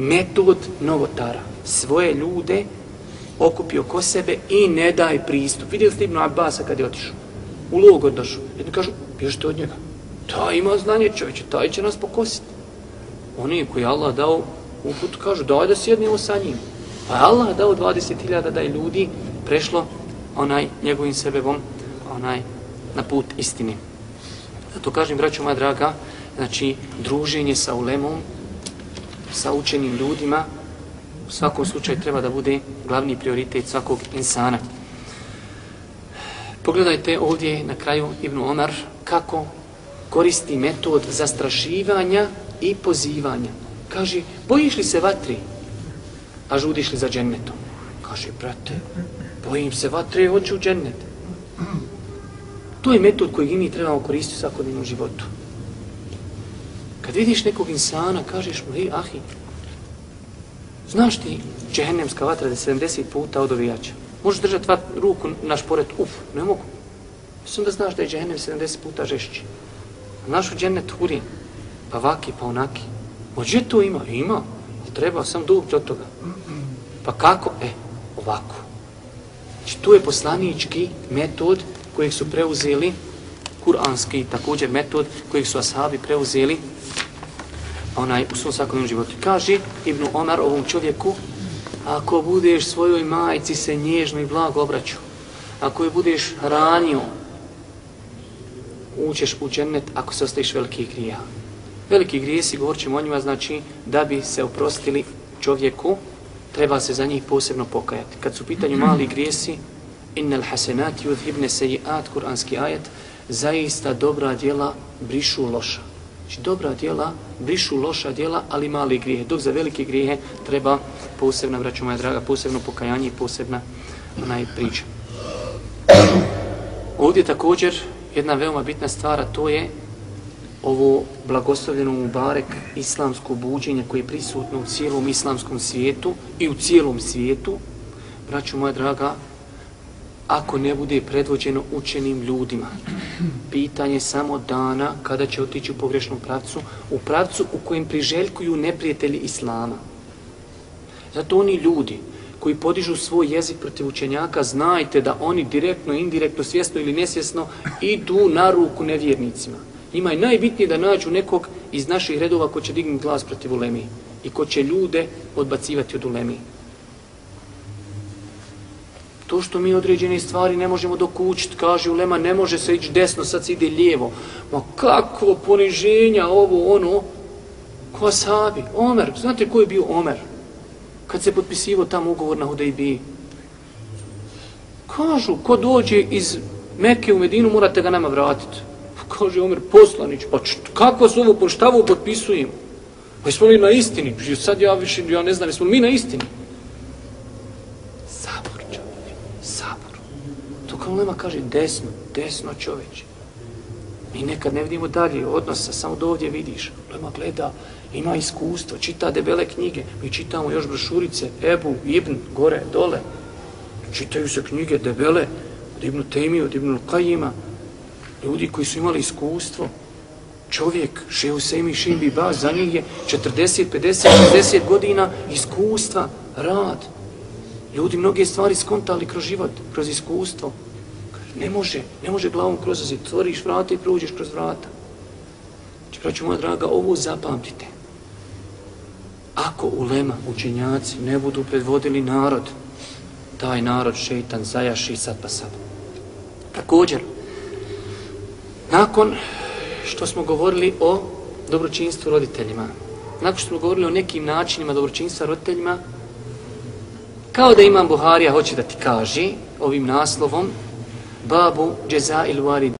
[SPEAKER 2] metod novotara. Svoje ljude okupio ko sebe i ne daj pristup. Vidjeli ste Ibn Abbasa kad je otišao? U logor došao. Jedni kažu, bježite od njega. Ta ima znanje čovječe, taj će nas pokositi. Oni koji Allah dao uput kažu, daj da sjednemo sa njim. Pa je Allah dao 20.000 da je ljudi prešlo onaj njegovim sebebom onaj na put istini. Zato kažem, braćo moja draga, znači, druženje sa ulemom, sa učenim ljudima, u svakom slučaju treba da bude glavni prioritet svakog insana. Pogledajte ovdje na kraju Ibn Omar kako koristi metod zastrašivanja i pozivanja. Kaže, bojiš li se vatri, a žudiš li za džennetom? Kaže, brate, bojim se vatre, hoću u džennet. To je metod koji mi trebamo koristiti u svakodnevnom životu. Kad vidiš nekog insana, kažeš mu, hej, ahi, znaš ti džehennemska vatra da 70 puta odovijača? Možeš držati vat, ruku na šporet, uf, ne mogu. Mislim da znaš da je džehennem 70 puta žešći. Znaš u džennet hurin, pa vaki, pa onaki. Može to ima? Ima. Treba sam dug do toga. Pa kako? E, ovako. Znači, tu je poslanički metod kojeg su preuzeli, kuranski također metod kojeg su ashabi preuzeli onaj u svom svakodnevnom životu. Kaže Ibnu Omar ovom čovjeku, ako budeš svojoj majci se nježno i blago obraću, ako je budeš ranio, učeš u džennet ako se ostaviš veliki grija. Veliki grijesi, govorit ćemo o njima, znači da bi se oprostili čovjeku, treba se za njih posebno pokajati. Kad su u pitanju mali grijesi, innal hasenati yudhibne sejiat, kuranski ajet, zaista dobra djela brišu loša. Znači dobra djela brišu loša djela, ali mali grijehe. Dok za velike grijehe treba posebna, braću moja draga, posebno pokajanje i posebna onaj priča. Ovdje također jedna veoma bitna stvar, to je ovo blagoslovljeno Mubarek islamsko buđenje koje je prisutno u cijelom islamskom svijetu i u cijelom svijetu, braćo moja draga, ako ne bude predvođeno učenim ljudima. Pitanje samo dana kada će otići u pogrešnom pravcu, u pravcu u kojem priželjkuju neprijatelji Islama. Zato oni ljudi koji podižu svoj jezik protiv učenjaka, znajte da oni direktno, indirektno, svjesno ili nesvjesno idu na ruku nevjernicima. Njima je najbitnije da nađu nekog iz naših redova ko će dignuti glas protiv ulemi i ko će ljude odbacivati od ulemi. To što mi određene stvari ne možemo dokućiti, kaže ulema, ne može se ići desno, sad se ide lijevo. Ma kako poniženja ovo, ono, ko sabi, Omer, znate ko je bio Omer? Kad se potpisivo tamo ugovor na Hudejbiji. Kažu, ko dođe iz Mekke u Medinu, morate ga nama vratiti pa kaže Omer poslanić, pa čt, kako se ovo, šta ovo potpisujem? Pa jesmo li na istini? Sad ja više, ja ne znam, jesmo li mi na istini? To kaže, desno, desno čoveče. Mi nekad ne vidimo dalje odnosa, samo do ovdje vidiš. Ulema gleda, ima iskustvo, čita debele knjige. Mi čitamo još brošurice, Ebu, Ibn, gore, dole. Čitaju se knjige debele, od Ibnu Temi, od Ibnu Kajima, ljudi koji su imali iskustvo, čovjek, Šehu Sejmi, Šimbi Ba, za njih je 40, 50, 60 godina iskustva, rad. Ljudi mnoge stvari skontali kroz život, kroz iskustvo. Ne može, ne može glavom kroz zid, tvoriš vrata i prođeš kroz vrata. Znači, praću moja draga, ovo zapamtite. Ako ulema, učenjaci, ne budu predvodili narod, taj narod šeitan zajaši sad pa sad. Također, Nakon što smo govorili o dobročinstvu roditeljima, nakon što smo govorili o nekim načinima dobročinstva roditeljima, kao da imam Buharija hoće da ti kaže ovim naslovom باب جزاء الوالد.